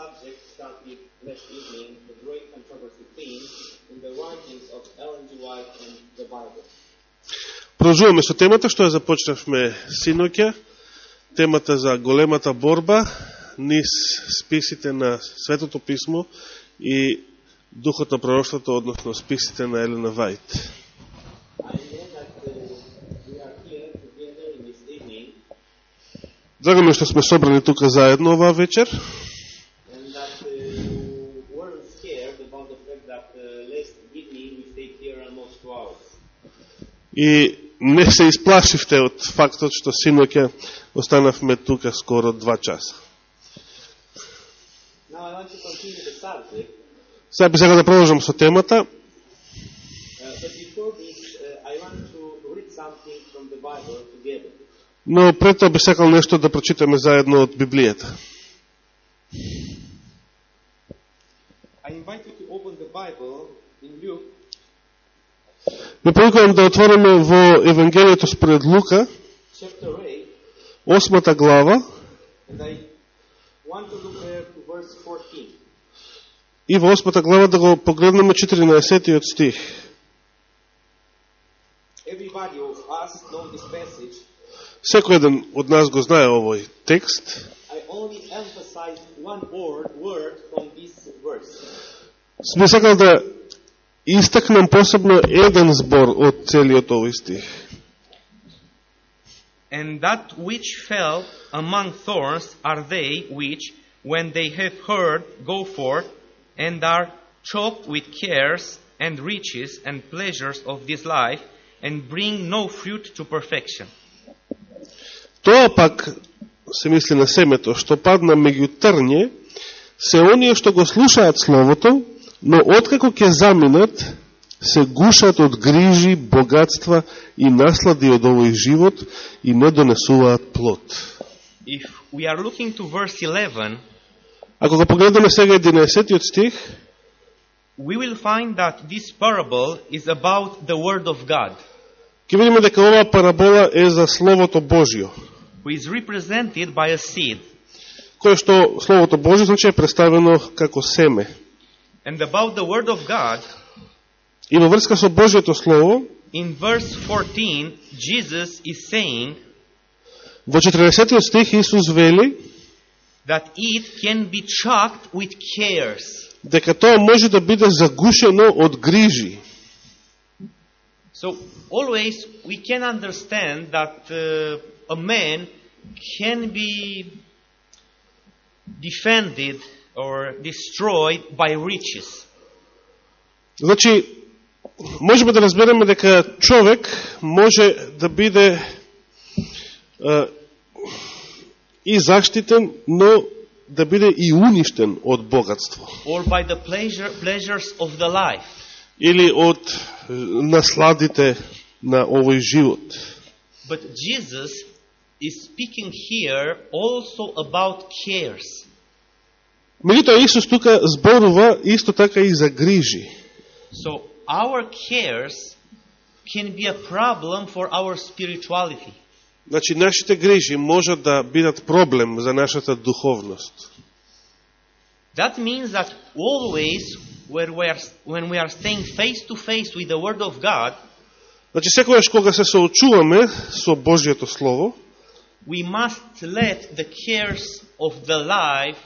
subject started last evening, the great controversy theme in the writings of Ellen G. White and the Bible. Продолжуваме со темата што ја започнавме синоќа, темата за големата борба низ списите на Светото Писмо и Духот на пророштвото, односно списите на Елена Вајт. I know that uh, we are here together in this evening Драго ми е што сме собрани тука заедно оваа вечер and that uh, you weren't scared about the fact that last evening we stayed here almost two hours. и не се исплашивте од фактот што синоќа останавме тука скоро два часа. Сега би сега да продолжам со темата, uh, but before this, uh, I want to read something from the Bible together. Но пред тоа би сакал нешто да прочитаме заедно од Библијата. Ме повикувам да отвориме во Евангелието според Лука, chapter 8, осмата глава, and I want to look there to verse 14. и во осмата глава да го погледнеме 14 стих. Everybody of us know this passage. Секој еден од нас го знае овој текст. I only emphasize one word, word from this verse. Сме сакал да истакнам посебно еден збор од целиот овој стих. And that which fell among thorns are they which, when they have heard, go forth, and are choked with cares and riches and pleasures of this life, and bring no fruit to perfection. Тоа пак се мисли на семето, што падна меѓу трње, се оние што го слушаат Словото, но откако ќе заминат, се гушат од грижи, богатства и наслади од овој живот и не донесуваат плод. If we are looking to verse 11, Ако го погледаме сега 11 стих, we will find that this parable is about the Word of God, ќе видиме дека оваа парабола е за Словото Божио, who is represented by a seed. кое што Словото Божио значи е представено како семе. And about the Word of God, И во врска со Божиото Слово, in verse 14, Jesus is saying во 14 стих Исус вели, that it can be choked with cares. дека тоа може да биде загушено од грижи. So always we can understand that uh, a man can be defended or destroyed by riches. Значи, можеме да разбереме дека човек може да биде а, и заштитен, но да биде и уништен од богатство. or by the pleasure, pleasures of the life. Или од е, насладите на овој живот. But Jesus is speaking here also about cares. Меѓутоа Исус тука зборува исто така и за грижи. So our cares can be a problem for our spirituality. Значи, нашите грижи можат да бидат проблем за нашата духовност. That means that always when we are, when we are staying face to face with the Word of God, Значи, секојаш кога се соочуваме со Божието Слово, we must let the cares of the life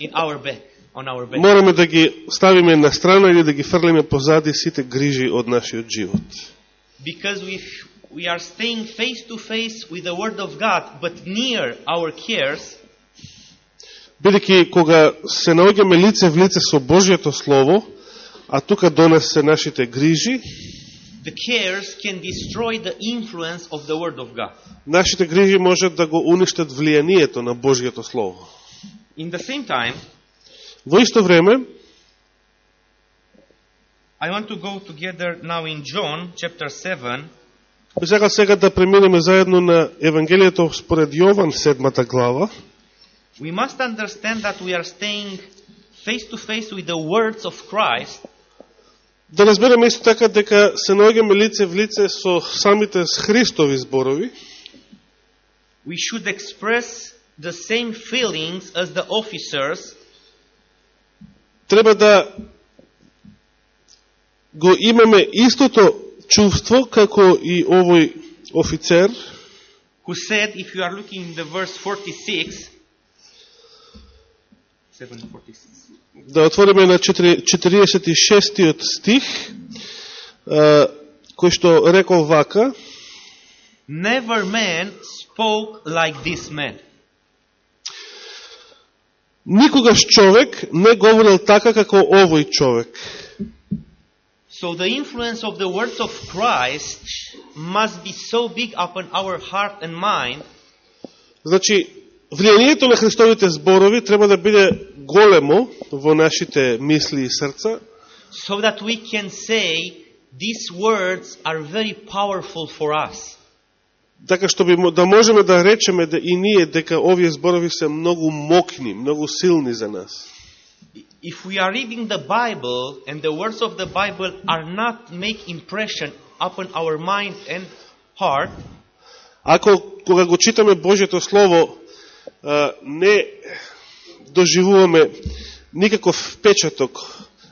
in our back, on our back. мораме да ги ставиме на страна или да ги фрлиме позади сите грижи од нашиот живот. Because if we are staying face to face with the Word of God, but near our cares, Бидејќи кога се наоѓаме лице в лице со Божието Слово, а тука до нас се нашите грижи, the cares can destroy the influence of the Word of God. нашите грижи можат да го уништат влијанието на Божието Слово. In the same time, Во исто време, I want to go together now in John chapter 7, би сакал сега да преминеме заедно на Евангелието според Јован, седмата глава. we must understand that we are staying face to face with the words of Christ, Да разбереме исто така дека се наоѓаме лице в лице со самите Христови зборови, we should express the same feelings as the officers. Треба да го имаме истото чувство како и овој офицер, who said, if you are looking in the verse 46, 746. Да отвориме на 4 46 стих, кој што рекол вака, Never man spoke like this man. никогаш човек не говорил така како овој човек. So the influence of the words of Christ must be so big upon our heart and mind Значи, влијанието на Христовите зборови треба да биде големо во нашите мисли и срца, so that we can say these words are very powerful for us. така што би, да можеме да речеме да и ние дека овие зборови се многу мокни, многу силни за нас. If we are reading the Bible and the words of the Bible are not make impression upon our mind and heart, Ако кога го читаме Божјето Слово не доживуваме никаков впечаток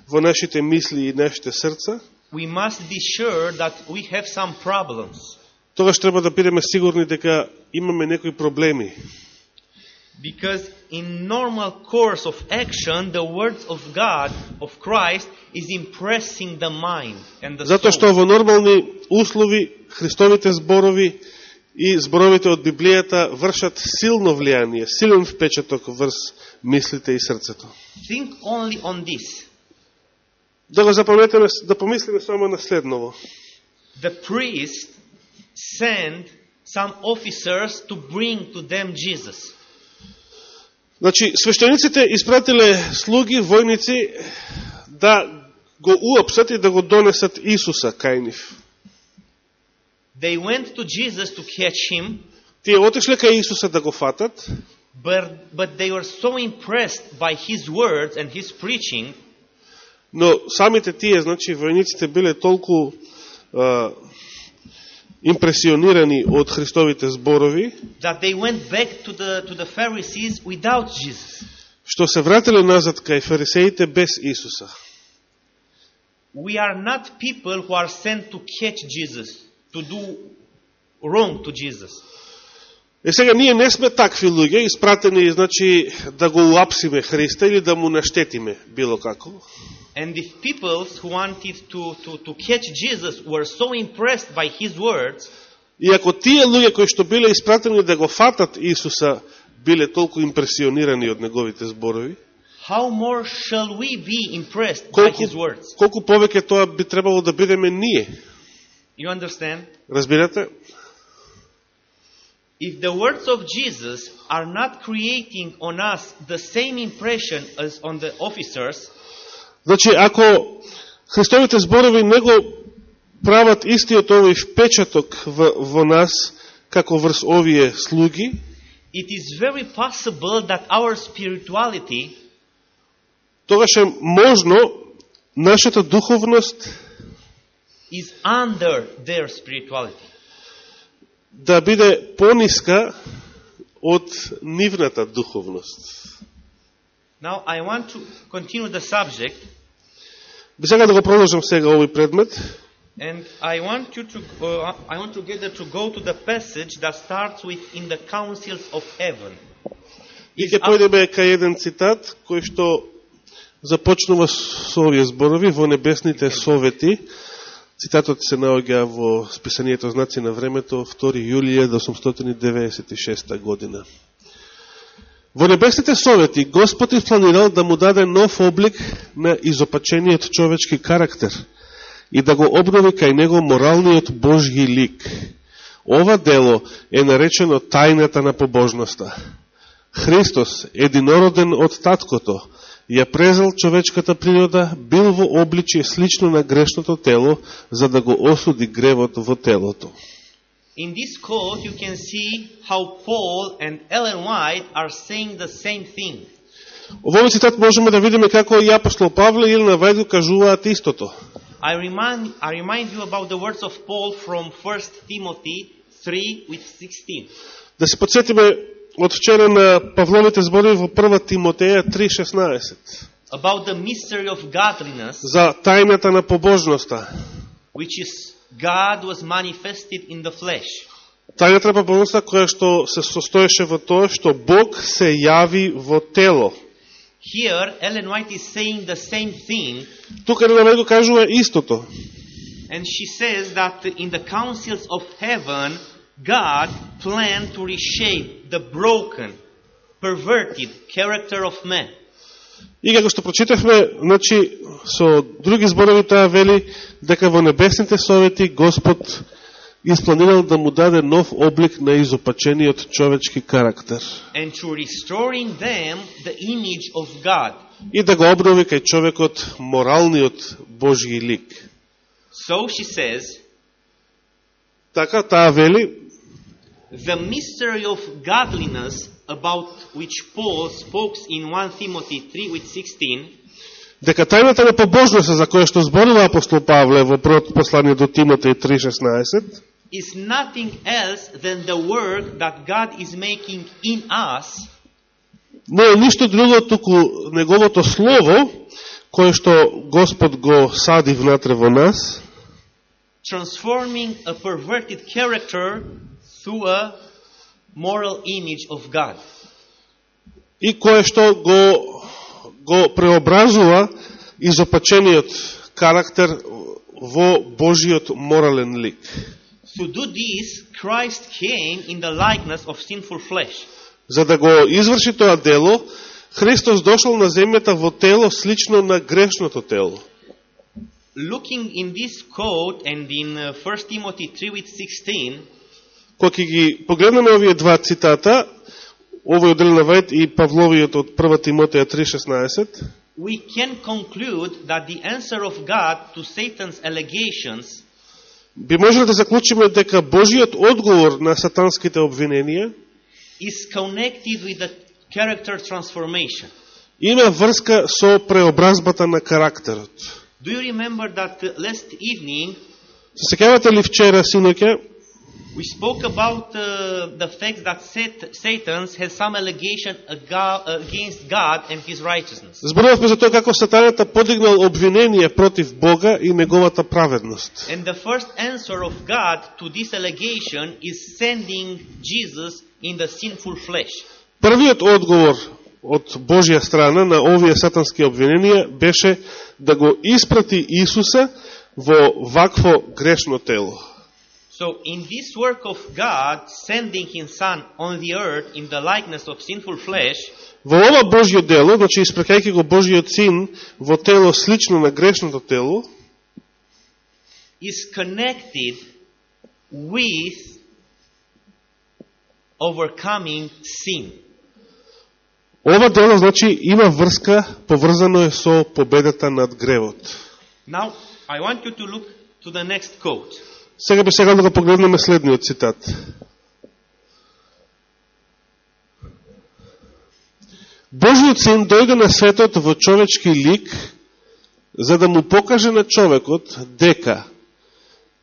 во нашите мисли и нашите срца, we must be sure that we have some problems. тогаш треба да бидеме сигурни дека имаме некои проблеми. Because in normal course of action, the words of God, of Christ, is impressing the mind and the Затоа што soul. во нормални услови Христовите зборови и зборовите од Библијата вршат силно влијание, силен впечаток врз мислите и срцето. Think only on this. Да го запаметиме, да помислиме само на следново. The priest sent some officers to bring to them Jesus. Значи, свештениците испратиле слуги, војници, да го уапсат и да го донесат Исуса кај нив. They went to Jesus to catch him, Тие отишле кај Исуса да го фатат, but, but they were so impressed by his words and his preaching но самите тие, значи, војниците биле толку а, импресионирани од Христовите зборови, that they went back to the, to the Pharisees without Jesus. што се вратиле назад кај фарисеите без Исуса. We are not people who are sent to catch Jesus, To do wrong to Jesus. Е сега ние не сме такви луѓе, испратени значи да го уапсиме Христа или да му наштетиме било како. And if people who wanted to, to, to catch Jesus were so impressed by his words, И ако тие луѓе кои што биле испратени да го фатат Исуса биле толку импресионирани од неговите зборови, how more shall we be impressed by колку, his words? колку повеќе тоа би требало да бидеме ние. You understand? Разбирате? If the words of Jesus are not creating on us the same impression as on the officers, Значи, ако Христовите зборови не го прават истиот овој впечаток во, во нас, како врз овие слуги, it is very possible that our spirituality тогаш е можно нашата духовност is under their spirituality. да биде пониска од нивната духовност. Now, I want to continue the subject, сега да го продолжам сега овој предмет. and I want you to, uh, I want together to go to the passage that starts with in the councils of heaven. И ќе појдеме кај еден цитат, кој што започнува со овие зборови во небесните совети. Цитатот се наоѓа во списанието Знаци на времето 2 јулија 1896 година. Во небесните совети Господ испланирал да му даде нов облик на изопачениот човечки карактер и да го обнови кај него моралниот Божји лик. Ова дело е наречено тајната на побожноста. Христос, единороден од таткото, ја презал човечката природа, бил во обличие слично на грешното тело, за да го осуди гревот во телото. In this quote, you can see how Paul and Ellen White are saying the same thing. Во овој цитат можеме да видиме како и апостол Павле или на Вајду кажуваат истото. I remind, I remind you about the words of Paul from 1 Timothy 3 with 16. Да се подсетиме од вчера на Павловите зборови во 1 Тимотеја 3.16 About the mystery of godliness, за тајната на побожноста. which is God was manifested in the flesh. Тајната на побожноста која што се состоеше во тоа што Бог се јави во тело. Here, Ellen White is saying the same thing, Тука Елена го кажува истото. and she says that in the councils of heaven, God planned to reshape the broken, perverted character of man. И како што прочитавме, значи, со други зборови таа вели дека во небесните совети Господ испланирал да му даде нов облик на изопачениот човечки карактер and to restoring them the image of God. и да го обнови кај човекот моралниот Божји лик. So she says, Така таа вели, the mystery of godliness about which Paul speaks in 1 Timothy 3 with 16 дека тајната на побожноста за која што зборува апостол Павле во првото послание до Тимотеј 3.16, is nothing else than the work that God is making in us. не е ништо друго туку неговото слово, кое што Господ го сади внатре во нас, transforming a perverted character through a moral image of God. и кое што го, го преобразува изопачениот карактер во Божиот морален лик. To do this, Christ came in the likeness of sinful flesh. За да го изврши тоа дело, Христос дошол на земјата во тело слично на грешното тело. Looking in this quote and in uh, 1 Timothy 3 with 16, Кога ќе ги погледнеме овие два цитата, овој од Елена Вајт и Павловиот од 1 Тимотеја 3.16, we can conclude that the answer of God to Satan's allegations би можеле да заклучиме дека Божиот одговор на сатанските обвиненија is connected with the character transformation. има врска со преобразбата на карактерот. Do you remember that last evening Се секавате ли вчера, синоќе, we spoke about uh, the fact that Sat- Satan has some allegation aga- against God and his righteousness? зборувавме за тоа како сатаната подигнал обвинение против Бога и неговата праведност. And the first answer of God to this allegation is sending Jesus in the sinful flesh. Првиот одговор од Божја страна на овие сатански обвиненија беше да го испрати Исуса во вакво грешно тело. So, in this work of God, sending His Son on the earth in the likeness of sinful flesh, Во ова Божјо дело, значи испракајќи го Божиот син во тело слично на грешното тело, is connected with overcoming sin. ова дело значи има врска, поврзано е со победата над гревот. Now, I want you to look to the next quote. Сега би сега да го погледнеме следниот цитат. Божиот син дојде на светот во човечки лик за да му покаже на човекот дека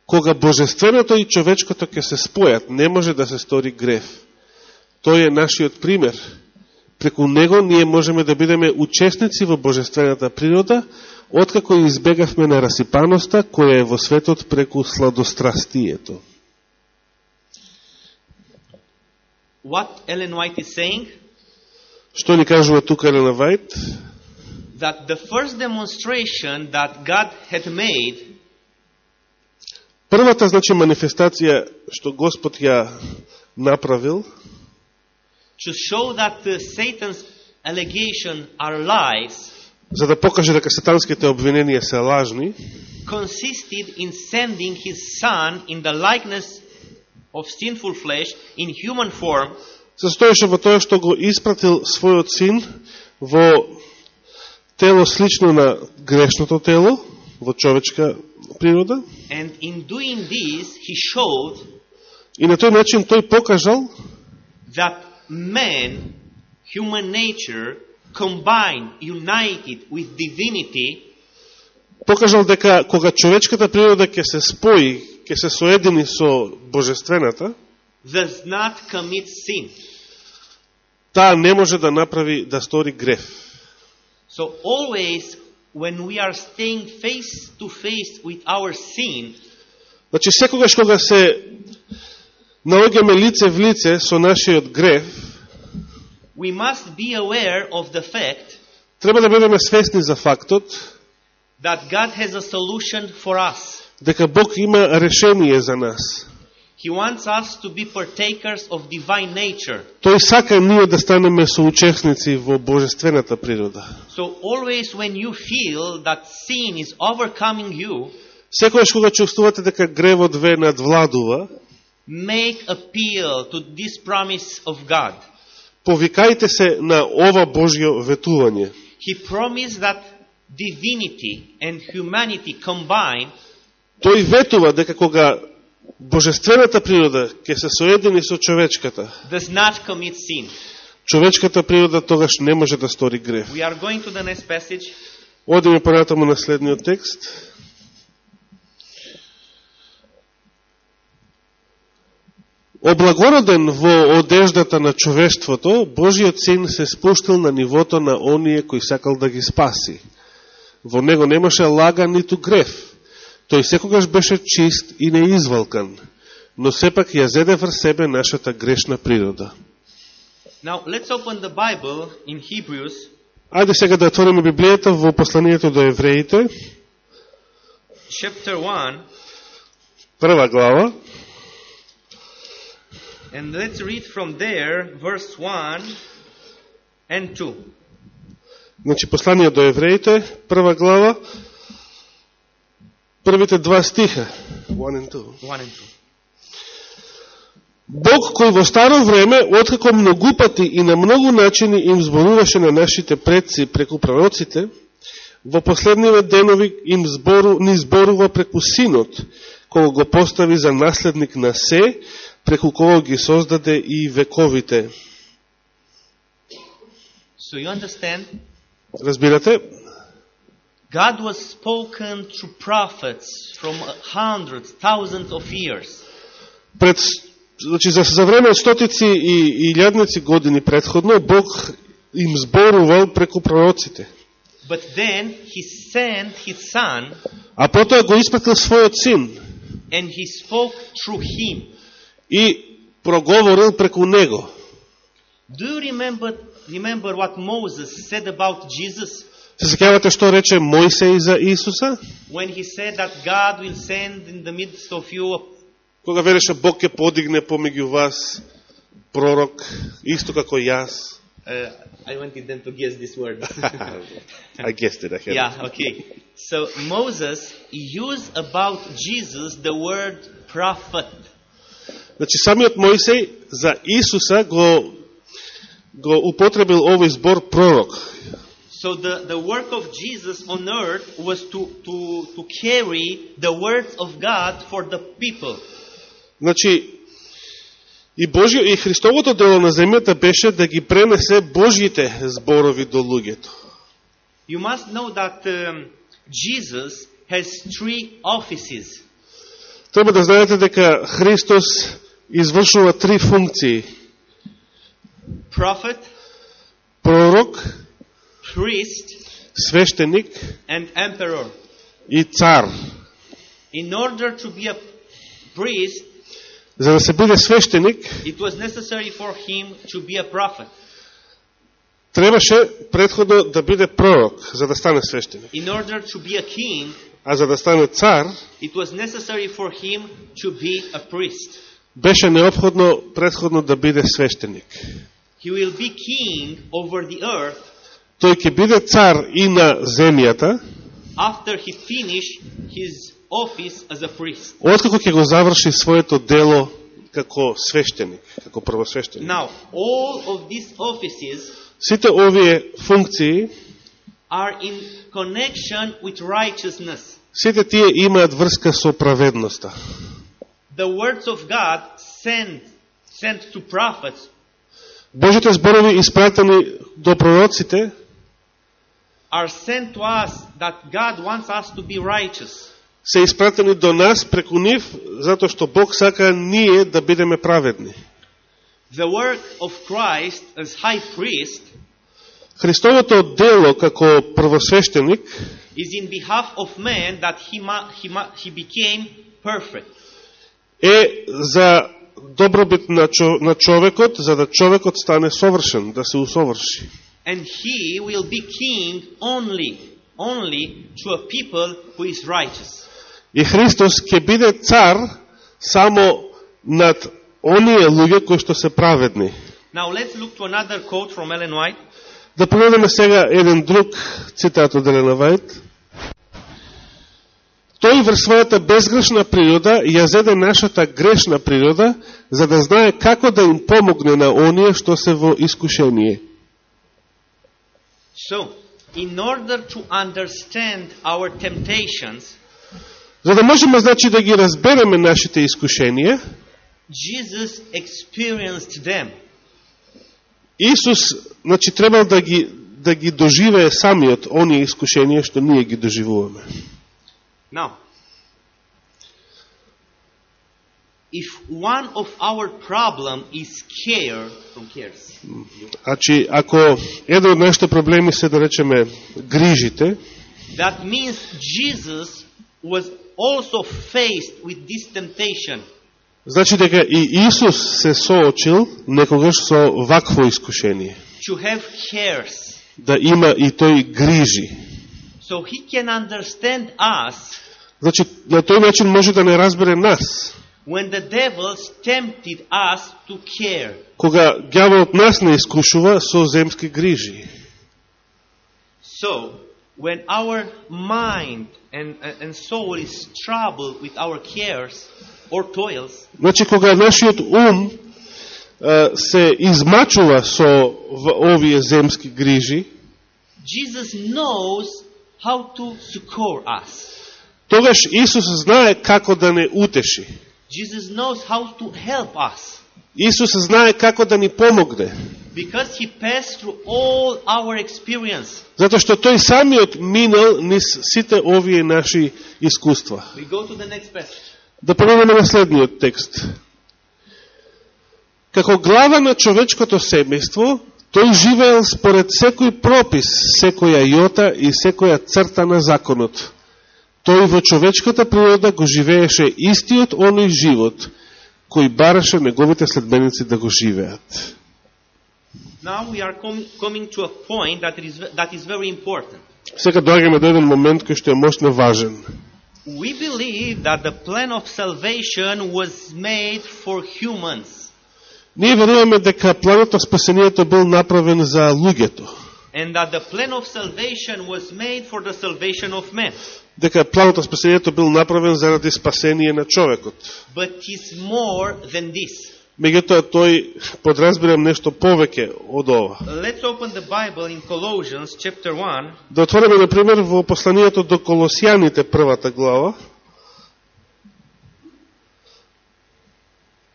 кога божественото и човечкото ќе се спојат, не може да се стори греф. Тој е нашиот пример. Преку него ние можеме да бидеме учесници во божествената природа, откако избегавме на расипаноста која е во светот преку сладострастието. What Ellen White is saying? Што ни кажува тука Елена Вајт? That the first demonstration that God had made Првата, значи, манифестација што Господ ја направил, to show that uh, Satan's allegations are lies за да покаже дека сатанските обвиненија се лажни, consisted in sending his son in the likeness of sinful flesh in human form. Се состоеше во тоа што го испратил својот син во тело слично на грешното тело, во човечка природа, and in doing this he showed и на тој начин тој покажал that man human nature combined united with divinity покажал дека кога човечката природа ќе се спои, ќе се соедини со божествената, does not commit sin. таа не може да направи да стори греф. So always when we are staying face to face with our sin, Значи секогаш кога се наоѓаме лице в лице со нашиот греф, we must be aware of the fact треба да бидеме свесни за фактот that God has a solution for us. дека Бог има решение за нас. He wants us to be partakers of divine nature. Тој сака ние да станеме соучесници во божествената природа. So always when you feel that sin is overcoming you, Секогаш кога чувствувате дека гревот ве надвладува, make appeal to this promise of God. повикајте се на ова Божјо ветување. He promised that divinity and humanity combined Тој ветува дека кога божествената природа ќе се соедини со човечката, does not commit sin. човечката природа тогаш не може да стори грев. We are going to the next passage. Одиме понатаму на следниот текст. Облагороден во одеждата на човештвото, Божиот син се спуштил на нивото на оние кои сакал да ги спаси. Во него немаше лага ниту греф. Тој секогаш беше чист и неизвалкан, но сепак ја зеде врз себе нашата грешна природа. Now let's open the Bible in Hebrews Ајде сега да отвориме Библијата во посланието до евреите, chapter 1 прва глава, and let's read from there verse 1 and 2. Значи, послание до евреите, прва глава, првите два стиха. One and two. 1 and 2. Бог кој во старо време, откако многу пати и на многу начини им зборуваше на нашите предци преку пророците, во последниве денови им збору, ни зборува преку Синот, кога го постави за наследник на се, преку кого ги создаде и вековите. So you understand? Разбирате? God was spoken through prophets from hundreds, thousands of years. пред, значи, за, за време од стотици и, и илјадници години предходно, Бог им зборувал преку пророците. But then he sent his son А потоа го испратил својот син and he spoke through him. И проговорил преку него. Do you remember remember what Moses said about Jesus Се секавате што рече Мојсей за Исуса? when he said that God will send in the midst of you a Кога вереше Бог ќе подигне помеѓу вас пророк, исто како јас. uh, I wanted them to guess this word. I guessed it ahead. yeah, okay. So Moses used about Jesus the word prophet. Значи самиот Мојсей за Исуса го го употребил овој збор пророк. So the, the work of Jesus on earth was to, to, to carry the words of God for the people. Значи, и Божјо и Христовото дело на земјата беше да ги пренесе Божјите зборови до луѓето. You must know that um, Jesus has three offices. Треба да знаете дека Христос извршува три функции. Prophet, Пророк, priest, свештеник and emperor. и цар. In order to be a priest, За да се биде свештеник, it was necessary for him to be a prophet. требаше предходно да биде пророк, за да стане свештеник. In order to be a king, А за да стане цар, it was necessary for him to be a priest. Беше необходно предходно да биде свештеник. He will be king over the earth Тој ќе биде цар и на земјата, after he finish his office as a priest. откако ќе го заврши своето дело како свештеник, како првосвештеник. Now, all of these offices Сите овие функции, are in connection with righteousness. сите тие имаат врска со праведноста. The words of God sent, sent to prophets Божите зборови испратени до пророците are sent to us that God wants us to be righteous. се испратени до нас преку нив, затоа што Бог сака ние да бидеме праведни. The work of Christ as high priest Христовото дело како првосвещеник is in behalf of man that he, ma- he, ma- he became perfect. Е за добробит на, чо, на човекот, за да човекот стане совршен, да се усоврши. And he will be king only, only to a people who is righteous. И Христос ќе биде цар само над оние луѓе кои што се праведни. Now let's look to another quote from Ellen White. Да погледнеме сега еден друг цитат од Елена Вајт. Тој врз својата безгрешна природа ја зеде нашата грешна природа, за да знае како да им помогне на оние што се во искушение. So, in order to understand our temptations, За да можеме, значи, да ги разбереме нашите искушенија, Jesus experienced them. Исус, значи, требал да ги, да ги доживее самиот оние искушенија што ние ги доживуваме. Now, if one of our problem is care from cares, Значи, ако еден од нашите проблеми се, да речеме, грижите, that means Jesus was also faced with this temptation. значи дека и Исус се соочил некогаш со вакво искушение. to have cares. Да има и тој грижи. So he can understand us Значи, на тој начин може да не разбере нас. when the devils tempted us to care. Кога гјаволот нас не искушува со земски грижи. So, when our mind and, and soul is troubled with our cares or toils, Значи, кога нашиот ум се измачува со в- овие земски грижи, Jesus knows how to succor us. Тогаш Исус знае како да не утеши. Jesus knows how to help us Исус знае како да ни помогне. because he passed through all our experience. Затоа што тој самиот минал низ сите овие наши искуства. We go to the next passage. Да погледнеме на следниот текст. Како глава на човечкото семејство, тој живеел според секој пропис, секоја јота и секоја црта на законот. Тој во човечката природа го живееше истиот оној живот, кој бараше неговите следбеници да го живеат. Now we are com- coming to a point that is, that is very important. Сега доаѓаме до еден момент кој што е мощно важен. We believe that the plan of salvation was made for humans. Ние веруваме дека планот на спасението бил направен за луѓето. And that the plan of salvation was made for the salvation of men. Дека планот на спасението бил направен заради спасение на човекот. But it's more than this. Меѓутоа тој подразбирам нешто повеќе од ова. Let's open the Bible in Colossians chapter 1, Да отвориме на пример во посланието до Колосијаните првата глава,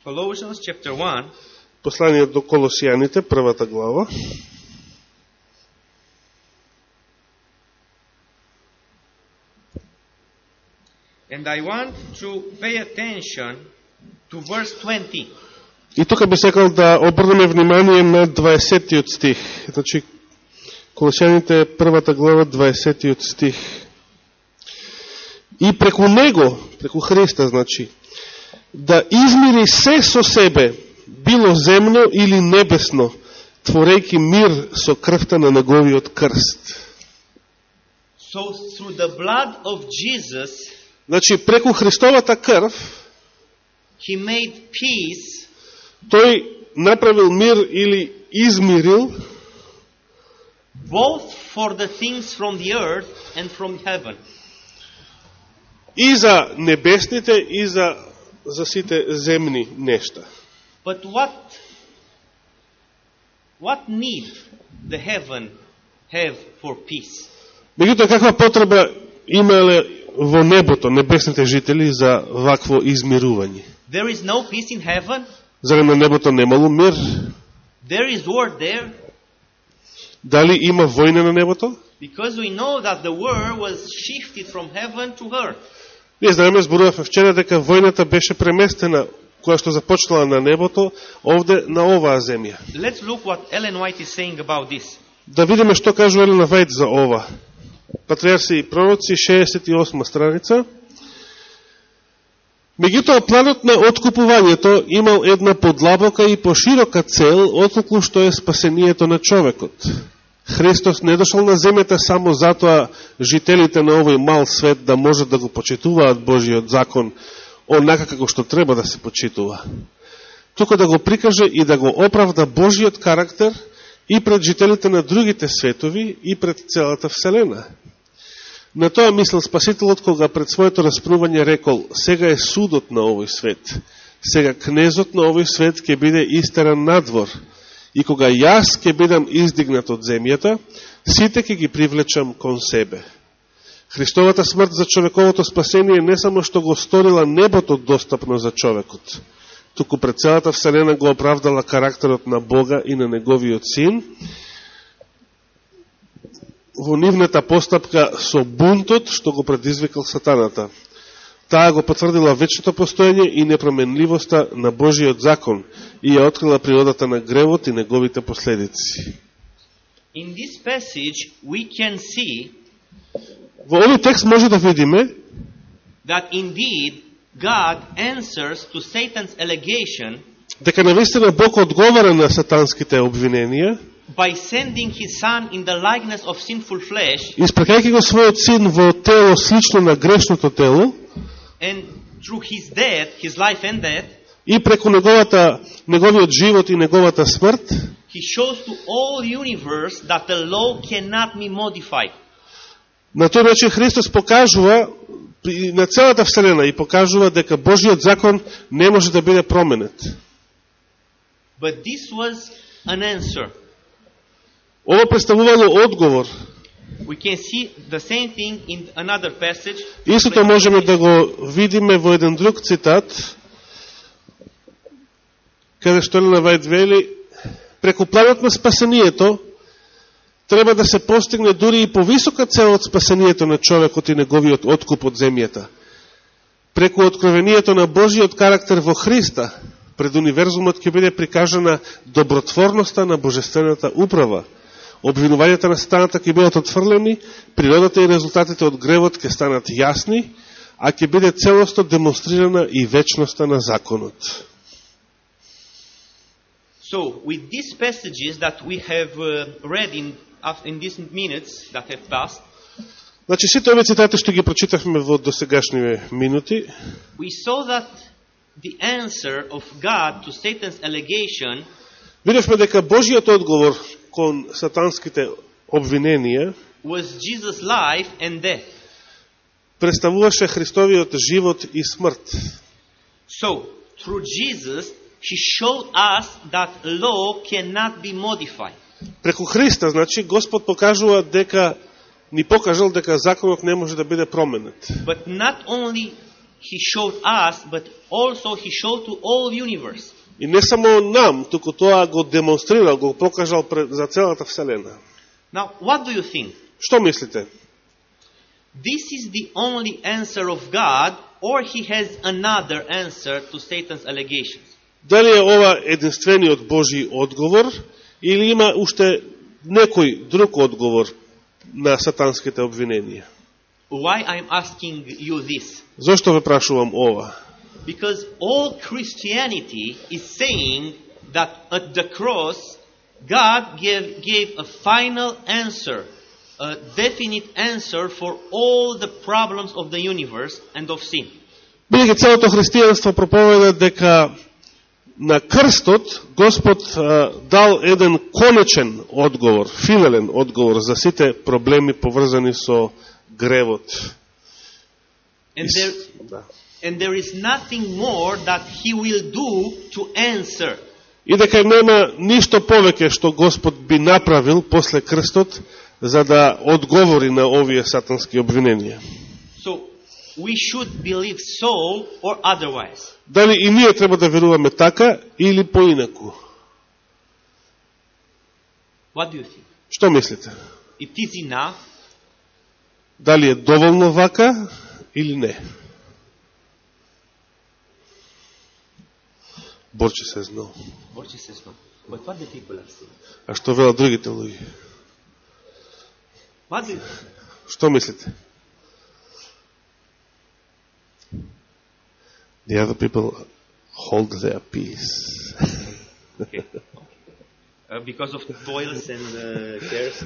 Colossians chapter 1, послание до Колосијаните првата глава. And I want to pay attention to verse 20. И тука би сакал да обрнеме внимание на 20 стих. Значи, Колосијаните првата глава, 20 стих. И преку него, преку Христа, значи, да измири се со себе, било земно или небесно, творејќи мир со крвта на неговиот крст. So through the blood of Jesus, Значи, преку Христовата крв, he made peace тој направил мир или измирил both for the things from the earth and from heaven. и за небесните и за, за сите земни нешта. But what what need the heaven have for peace? Меѓутоа, каква потреба имале во небото небесните жители за вакво измирување? There is no peace in heaven. Заради на небото немало мир? There is war there Дали има војна на небото? because we know that the war was shifted from heaven to earth. Ние знаеме, зборувавме вчера, дека војната беше преместена, која што започнала на небото, овде на оваа земја. Let's look what Ellen White is saying about this. Да видиме што кажува Елена Вајд за ова. Патриарси и пророци, 68 страница. Меѓутоа, планот на откупувањето имал една подлабока и поширока цел, отколку што е спасението на човекот. Христос не дошол на земјата само затоа жителите на овој мал свет да можат да го почитуваат Божиот закон онака како што треба да се почитува. Тука да го прикаже и да го оправда Божиот карактер и пред жителите на другите светови и пред целата Вселена. На тоа мислил Спасителот кога пред своето распрување рекол сега е судот на овој свет. Сега кнезот на овој свет ќе биде истеран надвор и кога јас ќе бидам издигнат од земјата, сите ќе ги привлечам кон себе. Христовата смрт за човековото спасение не само што го сторила небото достапно за човекот, туку пред целата Вселена го оправдала карактерот на Бога и на Неговиот Син, во нивната постапка со бунтот што го предизвикал сатаната. Таа го потврдила вечното постоење и непроменливоста на Божиот закон и ја открила природата на гревот и неговите последици. In this passage, we can see Во овој текст може да видиме that indeed God answers to Satan's allegation дека навистина Бог одговара на сатанските обвиненија, by sending his son in the likeness of sinful flesh испрекајќи го својот син во тело слично на грешното тело and through his death, his life and death, и преку неговата неговиот живот и неговата смрт, he shows to all universe that the law cannot be modified. на тој начин Христос покажува на целата вселена и покажува дека Божиот закон не може да биде променет. But this was an answer. Ова представувало одговор. We can see the same thing in another passage. Истото можеме да го видиме во еден друг цитат, каде што Елена Вајд вели, преку планот на спасението, треба да се постигне дури и повисока цел од спасението на човекот и неговиот откуп од земјата. Преку откровението на Божиот карактер во Христа, пред универзумот ќе биде прикажана добротворноста на божествената управа. Обвинувањата на станата ќе бидат отфрлени, природата и резултатите од гревот ќе станат јасни, а ќе биде целосто демонстрирана и вечноста на законот. So, with these passages that we have uh, read in, in these minutes that have passed, Значи, сите овие цитати што ги прочитавме во досегашниве минути, we saw that the answer of God to Satan's allegation видевме дека Божиот одговор кон сатанските обвиненија was Jesus' life and death. представуваше Христовиот живот и смрт. So, through Jesus, he showed us that law cannot be modified. Преку Христа, значи, Господ покажува дека ни покажал дека законот не може да биде променет. But not only he showed us, but also he showed to all universe. И не само нам, туку тоа го демонстрирал, го покажал за целата Вселена. Now, what do you think? Што мислите? This is the only answer of God, or he has another answer to Satan's allegations? Дали е ова единствениот Божи одговор или има уште некој друг одговор на сатанските обвиненија? Why I'm asking you this? Зошто ве прашувам ова? Because all Christianity is saying that at the cross, God gave, gave a final answer, a definite answer for all the problems of the universe and of sin. Бидеќи целото христијанство проповеда дека на крстот Господ а, дал еден конечен одговор, финален одговор за сите проблеми поврзани со гревот. And there, да. and there is nothing more that He will do to answer. И дека нема ништо повеќе што Господ би направил после крстот за да одговори на овие сатански обвиненија. So we should believe so or otherwise. Дали и ние треба да веруваме така или поинаку? What do you think? Што мислите? It is enough. Дали е доволно вака или не? Борче се знал. Борче се знал. But what the people are saying? А што велат другите луѓе? Што мислите? The other people hold their peace. okay. Uh, because of toils and uh, cares?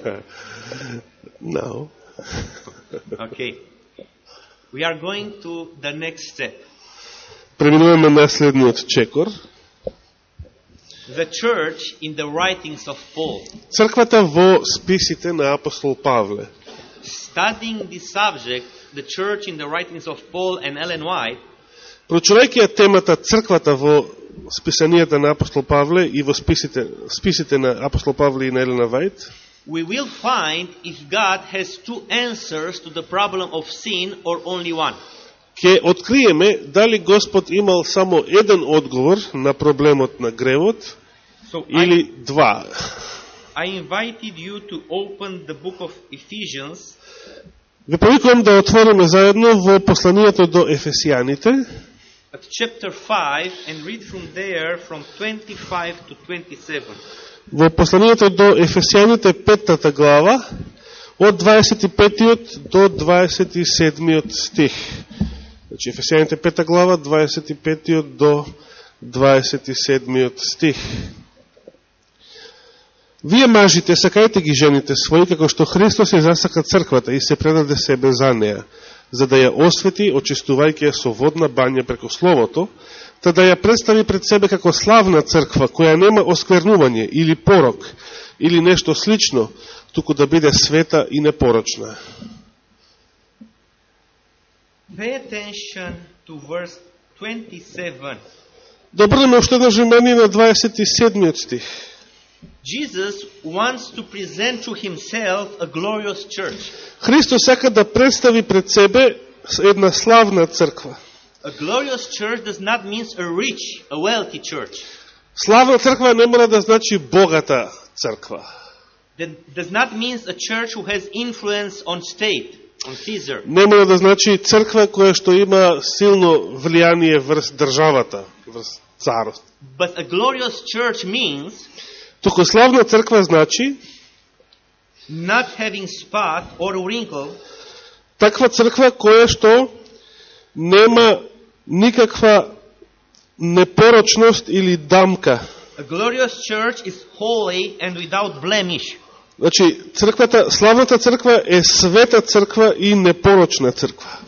no. Okay. We are going to the next step. Преминуваме на следниот чекор. The church in the writings of Paul. Црквата во списите на апостол Павле. Studying this subject, the church in the writings of Paul and Ellen White, Проучувајќи ја темата црквата во списанијата на апостол Павле и во списите, списите на апостол Павле и на Елена Вајт, we will find if God has two answers to the problem of sin or only one. ќе откриеме дали Господ имал само еден одговор на проблемот на гревот So или два. I, I invited you to open the book of Ephesians, Ве повикувам да отвориме заедно во посланието до Ефесијаните, at chapter 5, and read from there from 25 to 27. во посланието до Ефесијаните петата глава, од 25 до 27 стих. Значи Ефесијаните пета глава, 25 до 27 стих. Вие мажите, сакајте ги жените своји, како што Христос ја засака црквата и се предаде себе за неја, за да ја освети, очистувајќи ја со водна бања преко Словото, та да ја представи пред себе како славна црква, која нема осквернување или порок, или нешто слично, туку да биде света и непорочна. Pay attention to verse 27. Да обрнеме уште едно внимание на 27 стих. Jesus wants to present to himself a glorious church. Христос сака да представи пред себе една славна црква. A glorious church does not mean a rich, a wealthy church. Славна црква не мора да значи богата црква. That does not mean a church who has influence on state, on Caesar. Не мора да значи црква која што има силно влијание врз државата, врз царот. But a glorious church means Туку славна црква значи not having spot or wrinkle, таква црква која што нема никаква непорочност или дамка. a glorious church is holy and without blemish. Значи, црквата, славната црква е света црква и непорочна црква.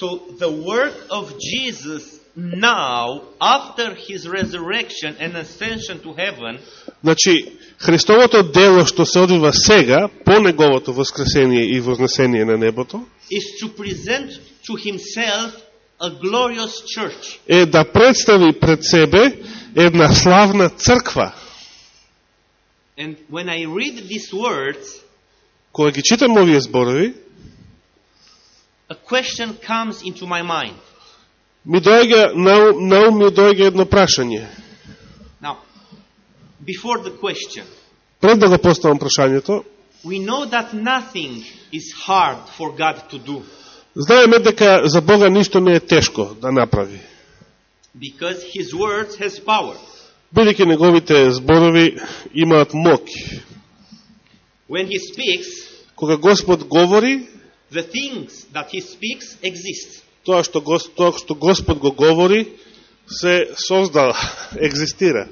So the work of Jesus now, after his resurrection and ascension to heaven, Значи, Христовото дело што се одвива сега, по неговото воскресение и вознесение на небото, is to present to himself a glorious church. е да представи пред себе една славна црква. And when I read these words, Кога ги читам овие зборови, a question comes into my mind. Ми доаѓа на, ум- на ум ми доаѓа едно прашање. Now, before the question, Пред да го поставам прашањето, we know that nothing is hard for God to do знаеме дека за Бога ништо не е тешко да направи. because his words has power. Бидејќи неговите зборови имаат моќ. When he speaks, Кога Господ говори, the things that he speaks exist. Тоа што, Гос- тоа што Господ го говори, се создава, екзистира.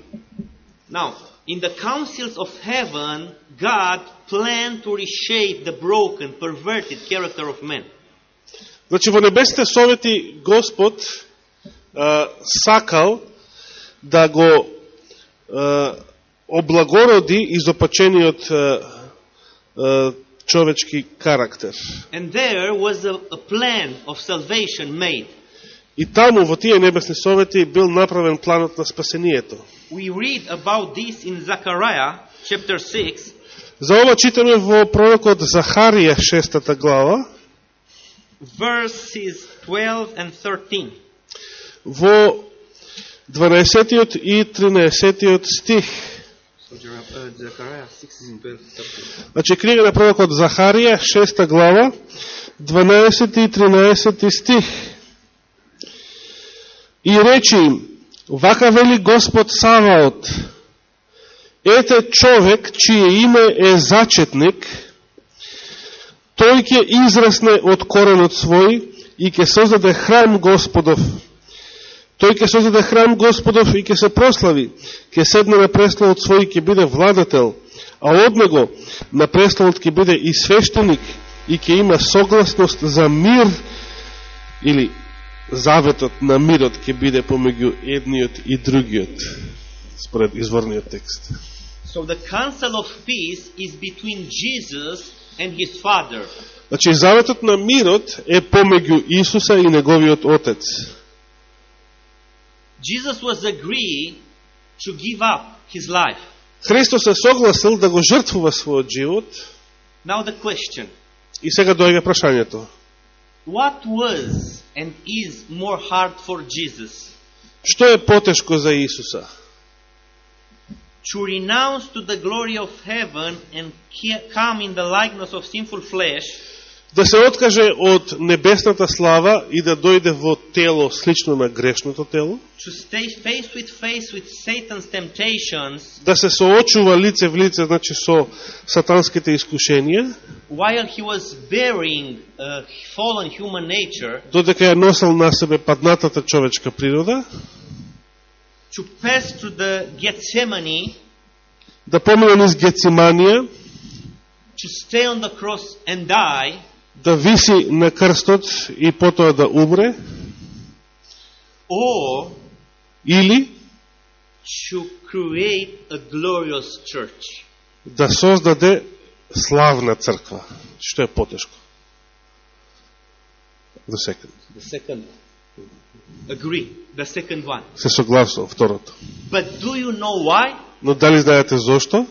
Now, in the councils of heaven, God planned to reshape the broken, perverted character of men. Значи, во небесните совети Господ а, сакал да го а, облагороди изопачениот а, а, човечки карактер. And there was a, a plan of salvation made. И таму, во тие небесни совети, бил направен планот на спасението. We read about this in Zechariah chapter 6, За ова читаме во пророкот Захарија, шестата глава, verses 12 and 13. во 12 и 13 стих. Значи, книга на пророкот Захарија, шеста глава, 12 и 13 стих. И речи им, Вака вели Господ Саваот, ете човек чие име е зачетник, тој ќе израсне од коренот свој и ќе создаде храм Господов. Тој ќе создаде храм Господов и ќе се прослави, ќе седне на престолот свој и ќе биде владател, а од него на престолот ќе биде и свештеник и ќе има согласност за мир или заветот на мирот ќе биде помеѓу едниот и другиот според изворниот текст. So the counsel of peace is between Jesus and his Father. Значи заветот на мирот е помеѓу Исуса и неговиот отец. Jesus was agreeing to give up his life. Христос се согласил да го жртвува својот живот Now the question, и сега доаѓа прашањето. what was and is more hard for Jesus? Што е потешко за Исуса? To renounce to the glory of heaven and ke- come in the likeness of sinful flesh Да се откаже од небесната слава и да дојде во тело слично на грешното тело, to face with face with да се соочува лице в лице значи со сатанските искушенија, while he was bearing uh, fallen human nature. Додека ја носел на себе паднатата човечка природа, to pass through the Gethsemane. Да помине низ Гециманија, to stay on the cross and die да виси на крстот и потоа да умре, or или to create a glorious church. да создаде славна црква, што е потешко. The second. The second agree, the second one. Се согласувам, второто. But do you know why? Но дали знаете зошто?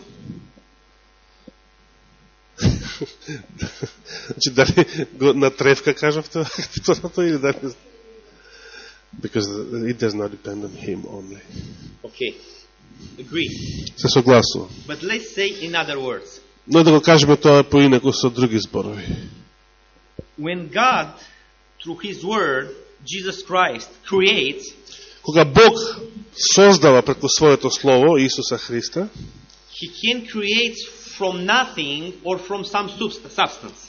Значи, дали го на тревка кажавте второто или дали... Because it does not depend on him only. Okay. Agree. Се согласувам. But let's say in other words. Но да го кажеме тоа поинаку со други зборови. When God, through His Word, Jesus Christ, creates, Кога Бог создава преку своето слово Исуса Христа, He can create from nothing or from some subst- substance.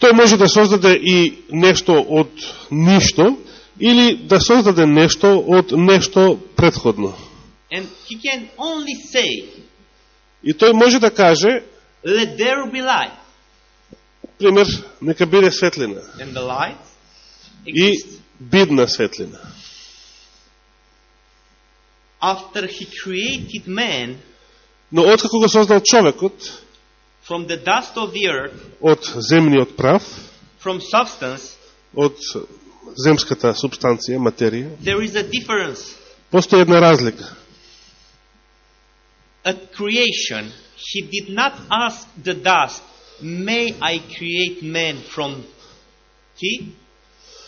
тој може да создаде и нешто од ништо или да создаде нешто од нешто предходно. And He can only say, И тој може да каже, let there be light. пример, нека биде светлина And the light и exists. бидна светлина. After He created man Но откако го создал човекот from the dust of the earth, од земниот прав, from substance, од земската субстанција, материја, there is a difference. постои една разлика. At creation, He did not ask the dust, may I create man from T,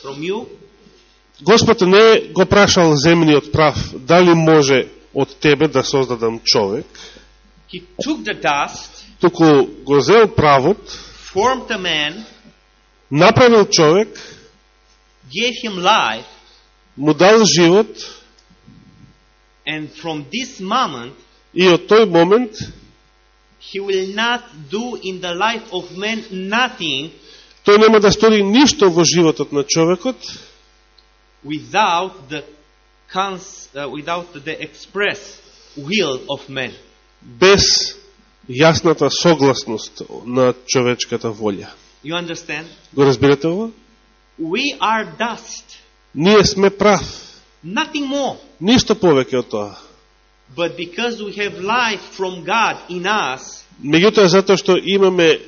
from you? Господ не го прашал земниот прав, дали може од тебе да создадам човек, He took the dust, туку го зел правот, formed a man, направил човек, gave him life, му дал живот and from this moment, и од тој момент he will not do in the life of man nothing тој нема да стори ништо во животот на човекот without the cons- uh, without the express will of man. Без јасната согласност на човечката волја. You understand? Го разбирате ово? We are dust, Ние сме прав. nothing more. Ништо повеќе од тоа. But because we have life from God in us, Меѓутоа, затоа што имаме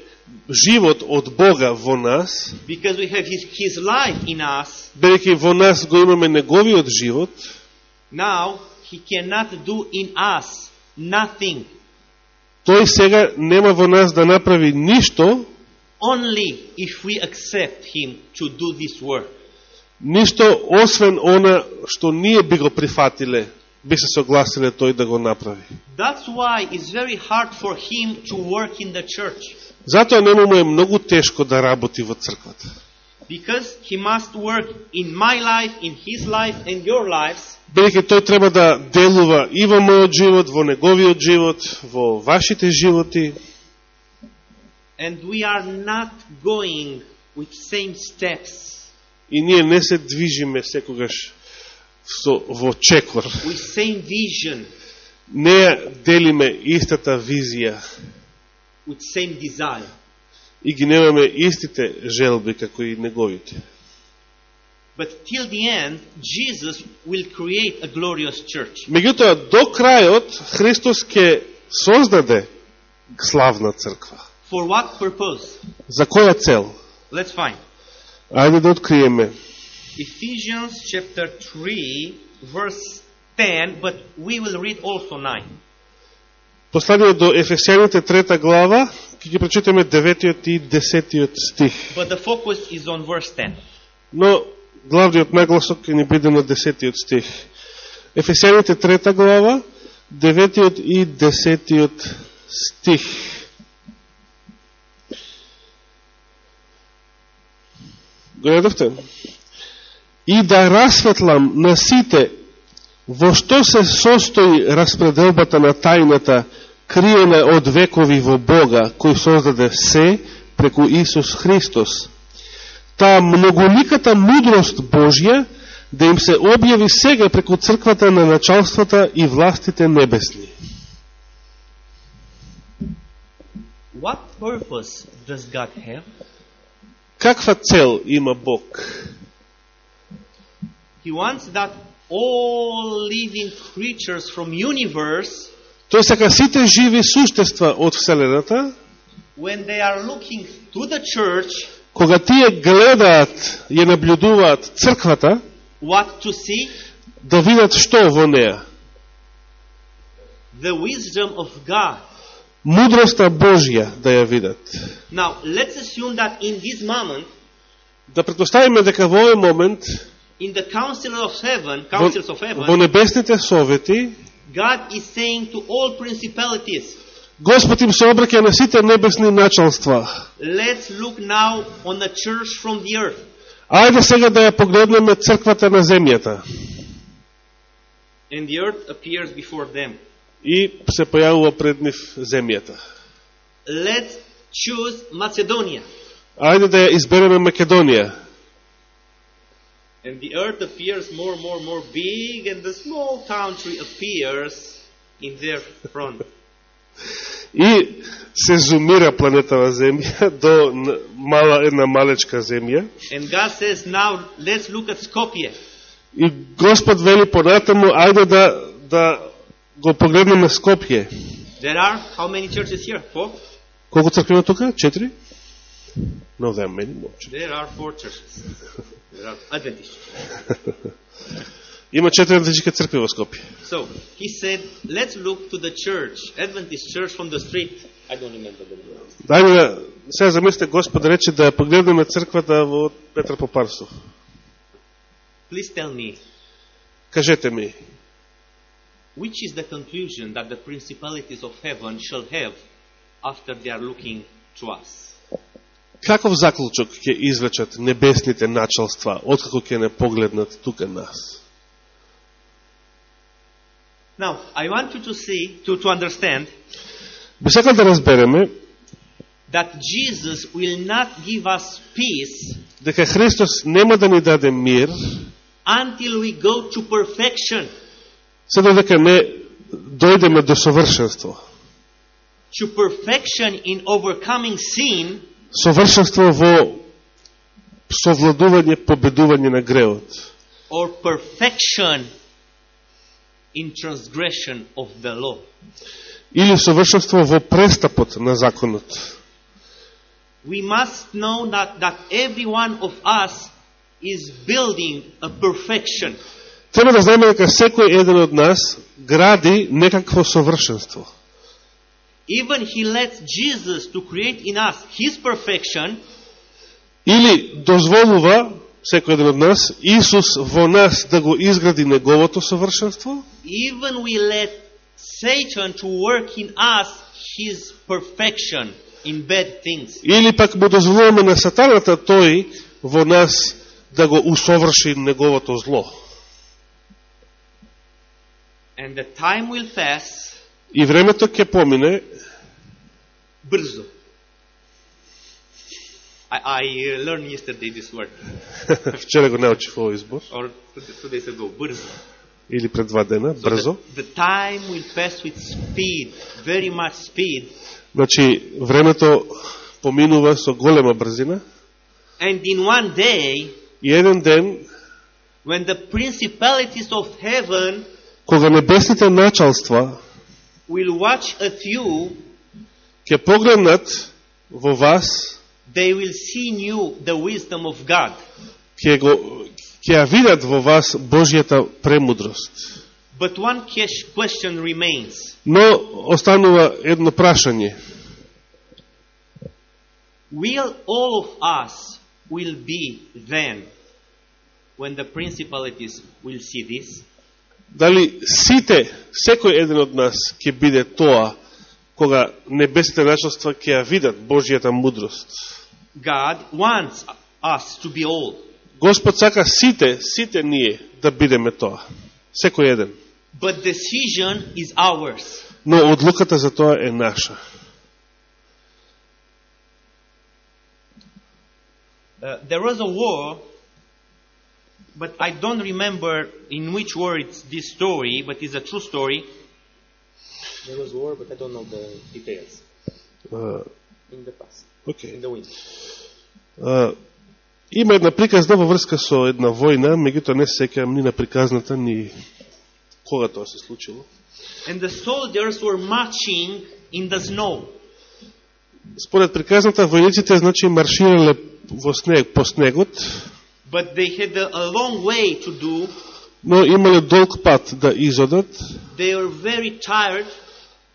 живот од Бога во нас, because we have His, His life in us, бидејќи во нас го имаме неговиот живот, now He cannot do in us nothing. тој сега нема во нас да направи ништо, Only if we accept Him to do this work. ништо освен она што ние би го прифатиле, би се согласиле тој да го направи. That's why it's very hard for Him to work in the church. Затоа нему му е многу тешко да работи во црквата. Because he must work in my life, in his life, and your lives. Бидејќи тој треба да делува и во мојот живот, во неговиот живот, во вашите животи, And we are not going with same steps, и ние не се движиме секогаш со, во чекор. with same vision, Не делиме истата визија with same desire. И ги немаме истите желби како и неговите. But till the end, Jesus will create a glorious church. Меѓутоа, до крајот, Христос ќе создаде славна црква. For what purpose? За која цел? Let's find. Ајде да откриеме. Ephesians chapter 3, verse 10, but we will read also 9. Послание до Ефесијаните трета глава, ќе ги прочитаме 9 и 10 стих. But the focus is on verse 10. Но главниот нагласок ќе ни биде на 10 стих. Ефесијаните трета глава, 9 и 10 стих. Го редовте? И да расветлам на сите во што се состои распределбата на тајната криена од векови во Бога, кој создаде се преку Исус Христос. Таа многоликата мудрост Божја да им се објави сега преку црквата на началствата и властите небесни. What purpose does God have? Каква цел има Бог? He wants that all living creatures from universe, Тој сака сите живи суштества од Вселената, when they are looking to the church, кога тие гледаат, ја наблюдуваат црквата, what to see? да видат што во неа. The wisdom of God. Мудроста Божја да ја видат. Now, let's assume that in this moment, Да предпоставиме дека во овој момент in the council of heaven, во, councils of во heaven, небесните совети God is saying to all principalities, Господ им се обраќа на сите небесни началства. let's look now on the church from the earth. Ајде сега да ја погледнеме црквата на земјата. And the earth appears before them. И се појавува пред нив земјата. Let's choose Macedonia. Ајде да ја избереме Македонија. And the earth appears more, more, more big, and the small country appears in their front. И се зумира планетава земја до мала една малечка земја. And God says, now let's look at Skopje. И Господ вели понатаму, ајде да, да го погледнеме Скопје. There are how many churches here? Four? Колку цркви има тука? Четири? No, there are many more. There are four churches. There are Adventist. Има четири адвентички цркви во Скопје. So he said, let's look to the church, Adventist church from the street. I don't remember the name. Дајме да, сега замислите Господ рече да ја погледнеме црквата во Петра Попарсов. Please tell me, Кажете ми, which is the conclusion that the principalities of heaven shall have after they are looking to us? Каков заклучок ќе извлечат небесните началства, откако ќе не погледнат тука нас? Now, I want you to see, to, to understand Би да разбереме that Jesus will not give us peace дека Христос нема да ни даде мир, until we go to perfection. се додека не дојдеме до совршенство. To perfection in overcoming sin Совршенство во совладување, победување на греот. or perfection in transgression of the law. Или совршенство во престапот на законот. We must know that, that every one of us is building a perfection. Треба да знаеме дека секој еден од нас гради некакво совршенство. Even he lets Jesus to create in us his perfection, Или дозволува секој еден од нас, Исус во нас да го изгради неговото совршенство, even we let Satan to work in us his perfection in bad things. или пак му дозволуваме на сатаната тој во нас да го усоврши неговото зло. And the time will pass И времето ќе помине, brzo. I, I uh, learned yesterday this word, вчера го научив овој избор, or two, two days ago, brzo. или пред два дена, So брзо. The, the time will pass with speed, very much speed, Значи, времето поминува со голема брзина and in one day, и еден ден, when the principalities of heaven кога небесните началства will watch at you, ќе погледнат во вас, they will see in you the wisdom of God. ќе го ќе ја видат во вас Божјата премудрост. But one ques- question remains. Но останува едно прашање. Will all of us will be then when the principalities will see this? Дали сите, секој еден од нас ќе биде тоа кога небесните началства ќе ја видат Божјата мудрост. God wants us to be all. Господ сака сите, сите ние да бидеме тоа. Секој еден. But decision is ours. Но одлуката за тоа е наша. Uh, there was a war, but I don't remember in which war it's this story, but it's a true story. There was war, but I don't know the details. А, In the past, Океј. in the wind. А, Има една приказна во врска со една војна, меѓутоа не се сеќавам ни на приказната, ни кога тоа се случило. And the soldiers were marching in the snow. Според приказната, војниците значи марширале во снег, по снегот, But they had a, a long way to do. но имале долг пат да изодат, They were very tired.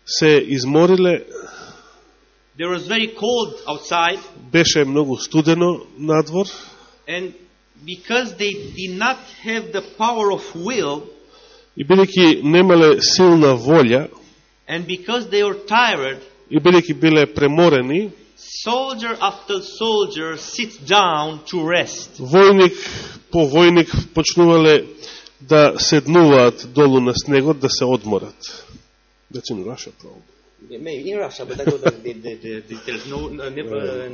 Се измориле, There was very cold outside. беше многу студено надвор, And because they did not have the power of will, и бидејќи немале силна волја, and because they were tired, и бидејќи биле преморени, soldier after soldier sits down to rest. војник по војник почнувале да седнуваат долу на снегот да се одморат. That's in Russia, probably. Maybe in Russia, but I don't know the, the, the details. No, no never. Uh,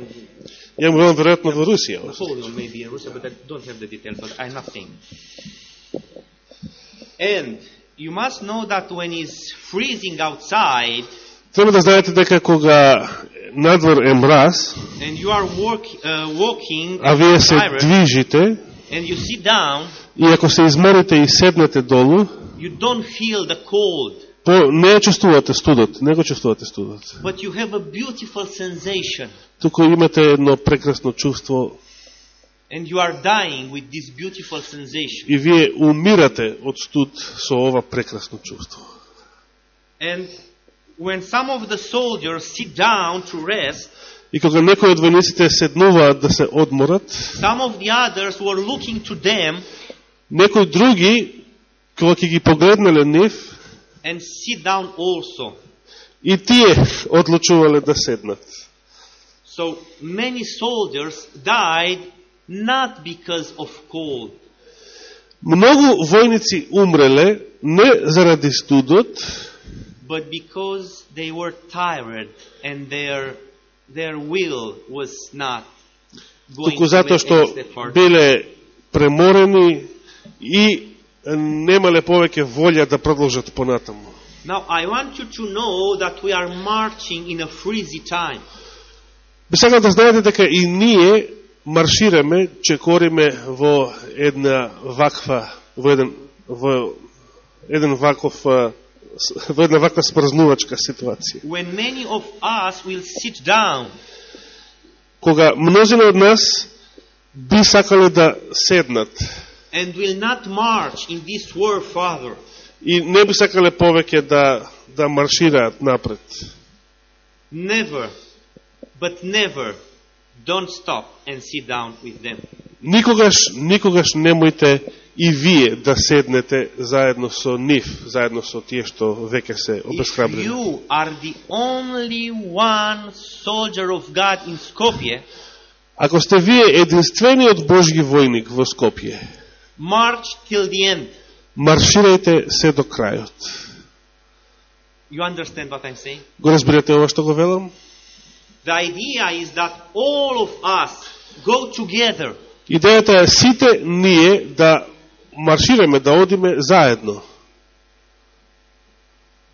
Ја мрам веројатно во Русија. Napoleon maybe in Russia, but I don't have the details. But I'm not saying. And you must know that when it's freezing outside Треба да знаете дека кога надвор е мраз, and you are work, uh, walking а and вие you're се tired, движите, and you sit down, и ако се изморите и седнете долу, you don't feel the cold, По, не чувствувате студот, не го чувствувате студот. but you have a beautiful sensation, Туку имате едно прекрасно чувство and you are dying with this beautiful sensation. и вие умирате од студ со ова прекрасно чувство. And when some of the soldiers sit down to rest, И кога некои од војниците седнуваат да се одморат, some of the others were looking to them некои други, кога ќе ги погледнале нив, and sit down also. и тие одлучувале да седнат. So many soldiers died not because of cold, Многу војници умреле не заради студот, but because they were tired and their their will was not going туку затоа to што any step further. биле преморени и немале повеќе волја да продолжат понатаму. Now I want you to know that we are marching in a freezy time. Би сакал да знаете дека и ние маршираме, чекориме во една ваква, во еден, во еден ваков, во една ваква спрзнувачка ситуација. When many of us will sit down Кога мнозина од нас би сакале да седнат and will not march in this war further, и не би сакале повеќе да, да маршираат напред. never, but never, don't stop and sit down with them. Никогаш, никогаш немојте и вие да седнете заедно со нив, заедно со тие што веќе се обесхрабрени. you are the only one soldier of God in Skopje, Ако сте вие единствениот Божги војник во Скопје, march till the end. марширајте се до крајот. You understand what I'm saying? Го разбирате ова што го велам? The idea is that all of us go together Идејата е сите ние да маршираме, да одиме заедно.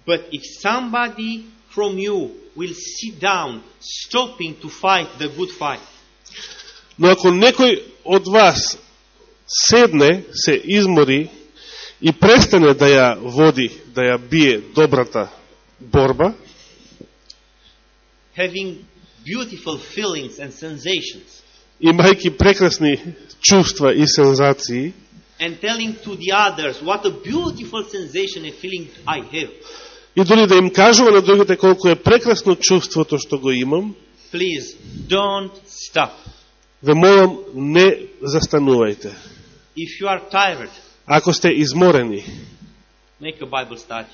But if somebody from you will sit down, stopping to fight the good fight, Но ако некој од вас седне, се измори и престане да ја води, да ја бие добрата борба, having beautiful feelings and sensations, имајќи прекрасни чувства и сензации, and telling to the others what a beautiful sensation and feeling I have, и дори да им кажува на другите колку е прекрасно чувството што го имам, please don't stop. ве молам, не застанувајте. If you are tired, Ако сте изморени, make a Bible study.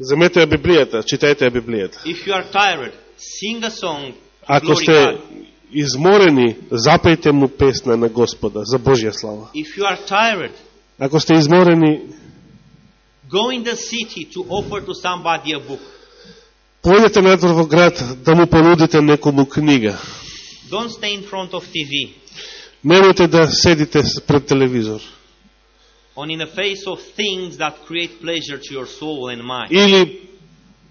земете ја Библијата, читајте ја Библијата. If you are tired, sing a song. Ако сте изморени, запејте му песна на Господа за Божја слава. If you are tired, Ако сте изморени, go in the city to offer to somebody a book. појдете надвор во град да му понудите некому книга. Don't stay in front of TV Немојте да седите пред телевизор. or in the face of things that create pleasure to your soul and mind. Или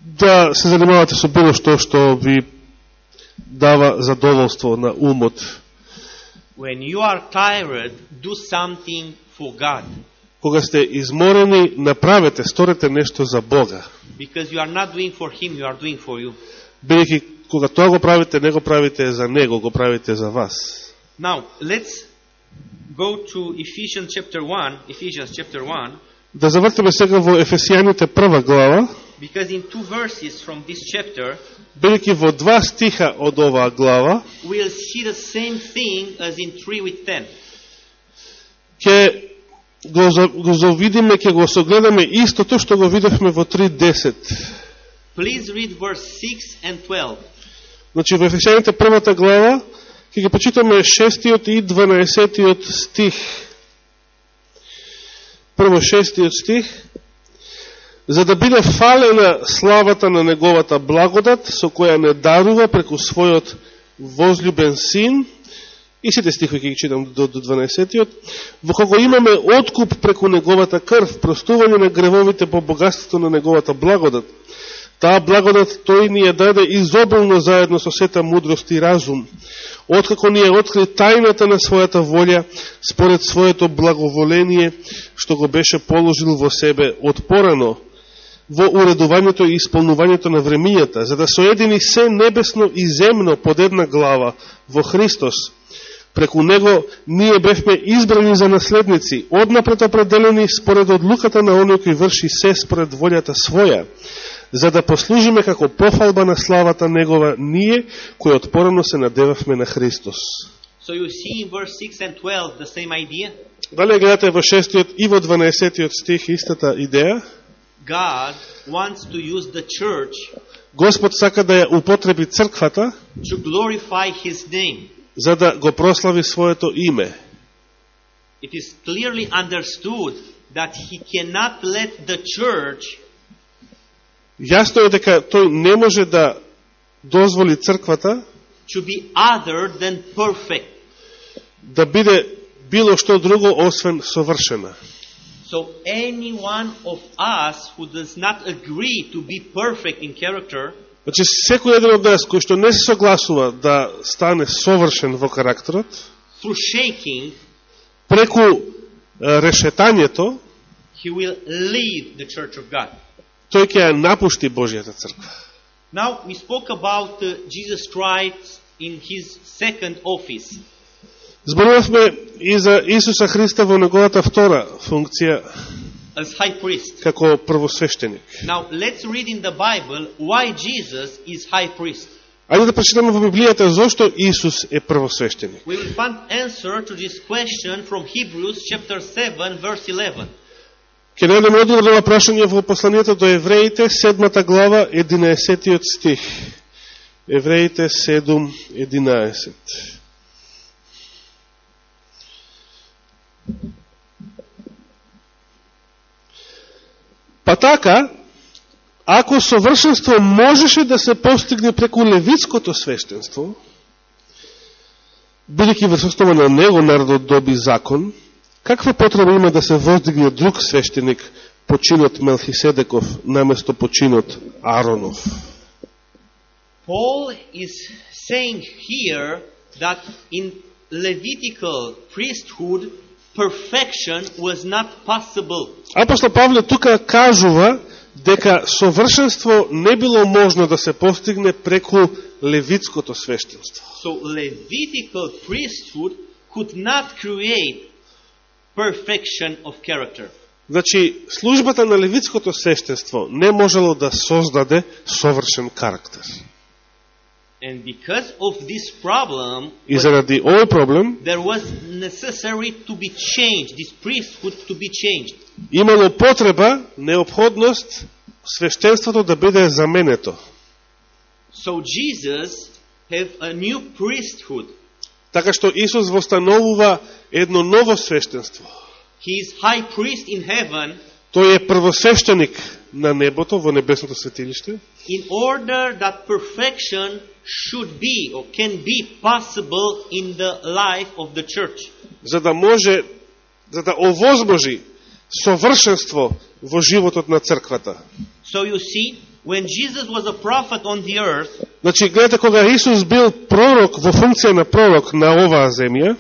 да се занимавате со било што што ви дава задоволство на умот. When you are tired, do something for God. Кога сте изморени, направете, сторете нешто за Бога. Because you are not doing for Him, you are doing for you. Бидејќи кога тоа го правите, не го правите за Него, го правите за вас. Now, let's go to Ephesians chapter 1. Ephesians chapter 1. Да завртиме сега во Ефесијаните прва глава, Because in two verses from this chapter, бидејќи во два стиха од оваа глава, we'll see the same thing as in 3 with 10. ќе го, го завидиме, ќе го согледаме истото што го видовме во 3.10. Please read verse 6 and 12. Значи, во Ефесијаните првата глава, ќе ги почитаме 6 и 12 стих. Прво 6 стих. За да биде фалена славата на неговата благодат, со која не дарува преку својот возлюбен син, и сите стихови ќе ги читам до, до 12 во кого имаме откуп преку неговата крв, простување на гревовите по богатството на неговата благодат, Таа благодат тој ни ја даде изобилно заедно со сета мудрост и разум, откако ни ја откри тајната на својата волја, според своето благоволение, што го беше положил во себе отпорано, во уредувањето и исполнувањето на времињата, за да соедини се небесно и земно под една глава во Христос. Преку него ние бевме избрани за наследници, однапред определени според одлуката на оној кој врши се според волјата своја, за да послужиме како пофалба на славата Негова ние, кои отпорано се надевавме на Христос. So you see in verse 6 and 12 the same idea. Дали гледате во 6 и во 12 стих истата идеја? God wants to use the church Господ сака да ја употреби црквата to glorify His name. за да го прослави своето име. It is clearly understood that He cannot let the church Јасно е дека тој не може да дозволи црквата to be other than perfect. да биде било што друго освен совршена. So any one of us who does not agree to be perfect in character Значи, секој еден од нас кој што не се согласува да стане совршен во карактерот, through shaking, преку решетањето, he will leave the church of God. Тој ќе ја напушти Божијата црква. Now we spoke about uh, Jesus Christ in his second office. Зборувавме и за Исуса Христа во неговата втора функција as high priest. како првосвещеник. Now let's read in the Bible why Jesus is high priest. Ајде да прочитаме во Библијата зошто Исус е првосвещеник. We will find answer to this question from Hebrews chapter 7 verse 11. Ке најдеме одговор на прашање во посланието до евреите, седмата глава, 11 стих. Евреите 7, 11. Па така, ако совршенство можеше да се постигне преку левитското свештенство, бидеќи врз на него народот доби закон, каква потреба има да се воздигне друг свештеник, починот Мелхиседеков, наместо починот Аронов? Paul is saying here that in Levitical priesthood, perfection was not possible. Апостол Павле тука кажува дека совршенство не било можно да се постигне преку левитското свештенство. So Levitical priesthood could not create perfection of character. Значи, службата на левитското свештенство не можело да создаде совршен карактер. And because of this problem, И заради овој проблем, there was necessary to be changed, this priesthood to be changed. имало потреба, необходност, свештенството да биде заменето. So Jesus have a new priesthood. Така што Исус востановува едно ново свештенство. He is high priest in heaven Тој е првосвещеник на небото, во небесното светилиште, in order that perfection should be or can be possible in the life of the church. за да може, за да овозможи совршенство во животот на црквата. So you see, when Jesus was a prophet on the earth, Значи, гледате, кога Исус бил пророк во функција на пророк на оваа земја,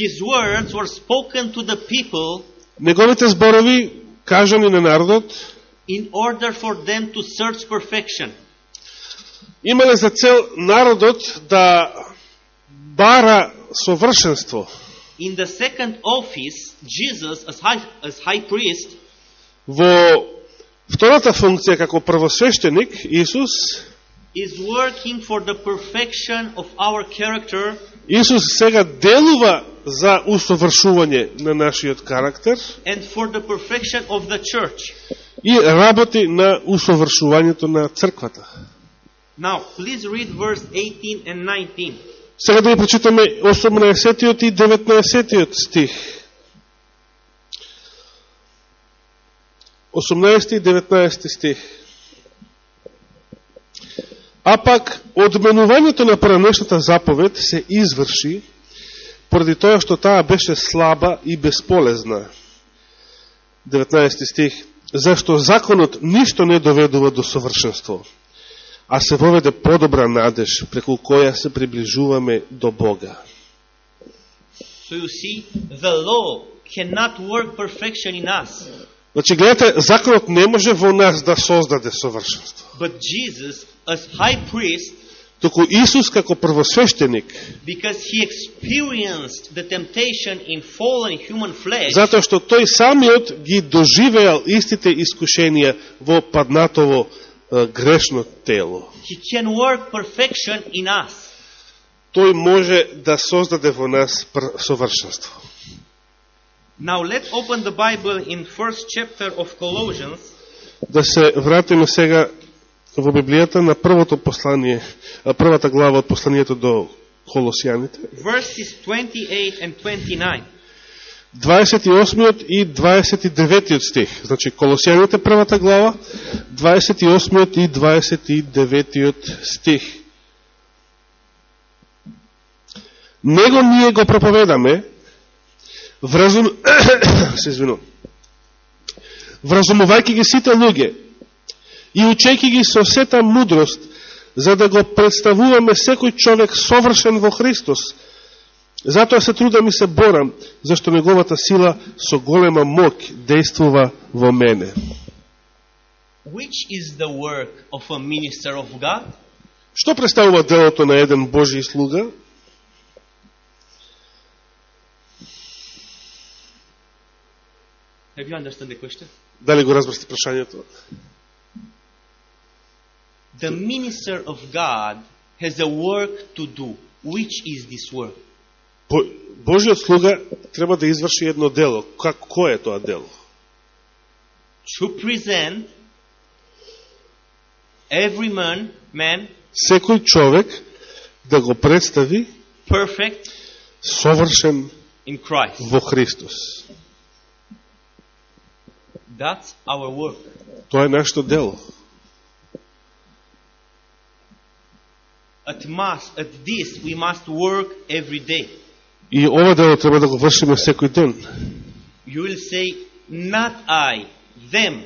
his words were spoken to the people неговите зборови кажани на народот in order for them to search perfection. имале за цел народот да бара совршенство. In the second office, Jesus, as high, as high priest, Во втората функција како првосвещеник, Исус, is working for the perfection of our character Исус сега делува за усовршување на нашиот карактер and for the perfection of the church. и работи на усовршувањето на црквата. Now, please read verse 18 and 19. Сега да ја прочитаме 18 и 19 стих. 18 и 19 стих. А пак, одменувањето на поранешната заповед се изврши поради тоа што таа беше слаба и бесполезна. 19 стих. Зашто законот ништо не доведува до совршенство, а се воведе подобра надеж, преку која се приближуваме до Бога. So you see, the law cannot work perfection in us, Значи, гледате, законот не може во нас да создаде совршенство. but Jesus, as high priest, Туку Исус како првосвещеник, because he experienced the temptation in fallen human flesh, затоа што тој самиот ги доживеал истите искушенија во паднатово грешно тело. he can work perfection in us. Тој може да создаде во нас совршенство. Now let's open the Bible in first chapter of Colossians, Да се вратиме сега во Библијата на првото послание, првата глава од посланието до Колосијаните, verses 28 and 29. 28 и 29 стих. Значи, Колосијаните првата глава, 28 и 29 стих. Него ние го проповедаме, вразум... се извинувам, вразумувајќи ги сите луѓе и учејќи ги со сета мудрост, за да го представуваме секој човек совршен во Христос, Затоа се трудам и се борам, зашто неговата сила со голема мок действува во мене. Which is the work of a minister of God? Што представува делото на еден Божи слуга? Have you understood the question? Дали го разбрасте прашањето? The minister of God has a work to do. Which is this work? Бо- Божиот слуга треба да изврши едно дело. Как, кој е тоа дело? To present every man, man Секој човек да го представи perfect совршен in Christ. во Христос. That's our work. Тоа е нашето дело. At must, at this we must work every day. И ова дело треба да го вршиме секој ден. You will say, not I, them.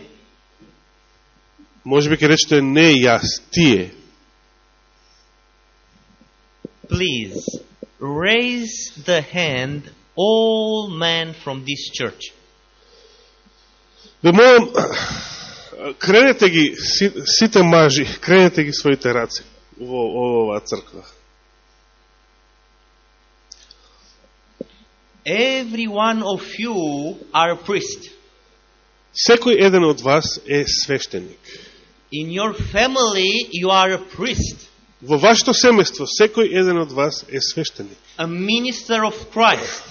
Може би ќе речете не јас, тие. Please raise the hand, all men from this church. Ве молам, кренете ги, си- сите мажи, кренете ги своите раце во оваа црква. Every one of you are a priest. Секој еден од вас е свештеник. In your family, you are a priest, Во вашето семејство, секој еден од вас е свештеник. a minister of Christ.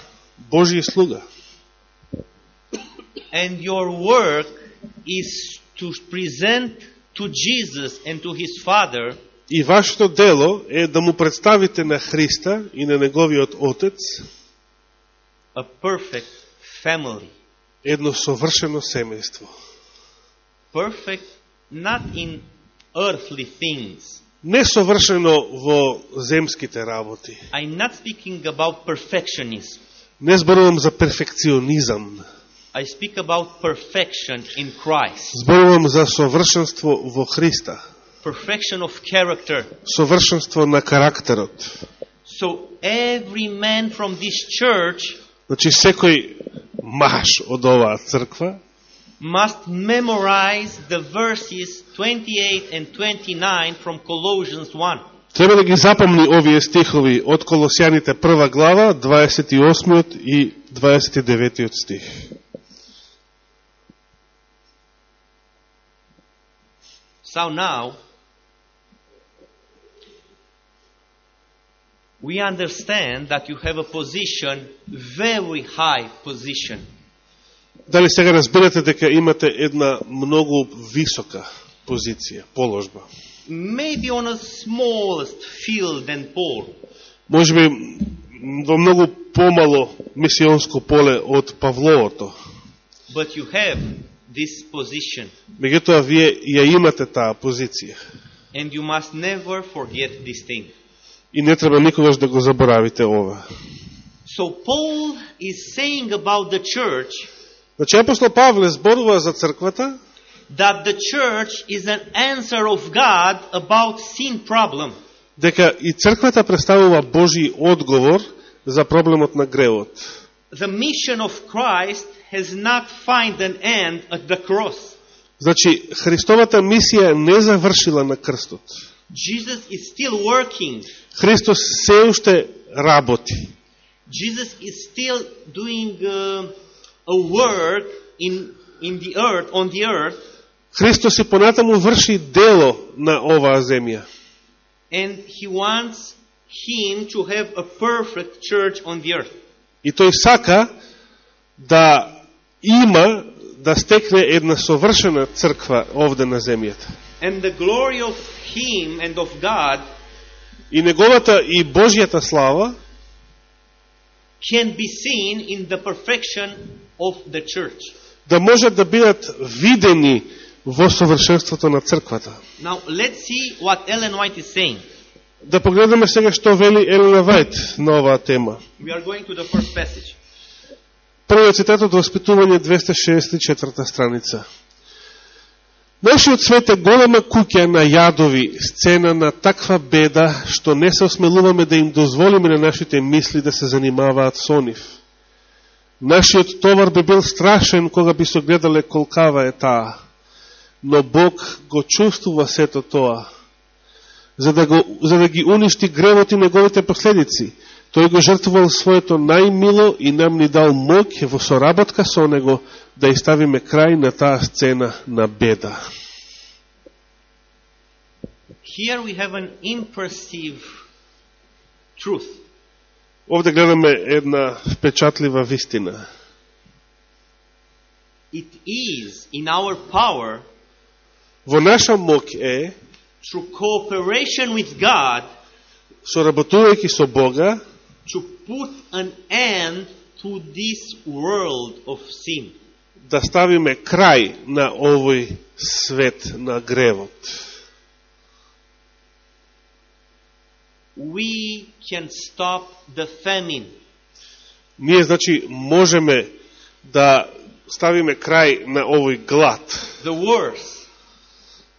Божи слуга. And your work is to present to Jesus and to his Father И вашето дело е да му представите на Христа и на неговиот Отец a perfect family. едно совршено семејство. Perfect not in earthly things. Не совршено во земските работи. I'm not speaking about perfectionism. Не зборувам за перфекционизам. I speak about perfection in Christ. Зборувам за совршенство во Христа. Perfection of character. Совршенство на карактерот. So every man from this church Значи секој маж од оваа црква must memorize the verses 28 and 29 from Colossians 1. треба да ги запомни овие стихови од Колосјаните прва глава, 28 и 29 стих. So now, we understand that you have a position, very high position. Дали сега разбирате дека имате една многу висока позиција, положба? Maybe on a smallest field than Paul, Може би во многу помало мисионско поле од Павловото. but you have this position. Меѓутоа, вие ја имате таа позиција. And you must never forget this thing. И не треба никогаш да го заборавите ова. So Paul is saying about the church Значи, апостол Павле зборува за црквата, that the church is an answer of God about sin problem. дека и црквата представува Божи одговор за проблемот на гревот. The mission of Christ has not find an end at the cross. Значи, Христовата мисија не завршила на крстот. Jesus is still working. Христос се уште работи. Jesus is still doing uh, a work in, in the earth, on the earth, Христос и понатаму врши дело на оваа земја. and he wants him to have a perfect church on the earth. И тој сака да има, да стекне една совршена црква овде на земјата. And the glory of him and of God И неговата и Божјата слава can be seen in the perfection of the church. да можат да бидат видени во совршенството на црквата. Now let's see what Ellen White is saying. Да погледаме сега што вели Елена Вајт на оваа тема. We are going to the first passage. Првиот цитат од Воспитување 264 страница. Нашиот свет е голема куќа на јадови, сцена на таква беда, што не се осмелуваме да им дозволиме на нашите мисли да се занимаваат со нив. Нашиот товар би бил страшен кога би се гледале колкава е таа, но Бог го чувствува сето тоа, за да, го, за да ги уништи гревот и неговите последици. Тој го жртвувал своето најмило и нам ни дал моќ во соработка со него да иставиме крај на таа сцена на беда. Here we have an impressive truth. Овде гледаме една впечатлива вистина. It is in our power, Во наша моќ е, through cooperation with God, соработувајќи со Бога, to put an end to this world of sin. да ставиме крај на овој свет на гревот. We can stop the famine. Ние, значи, можеме да ставиме крај на овој глад, the wars,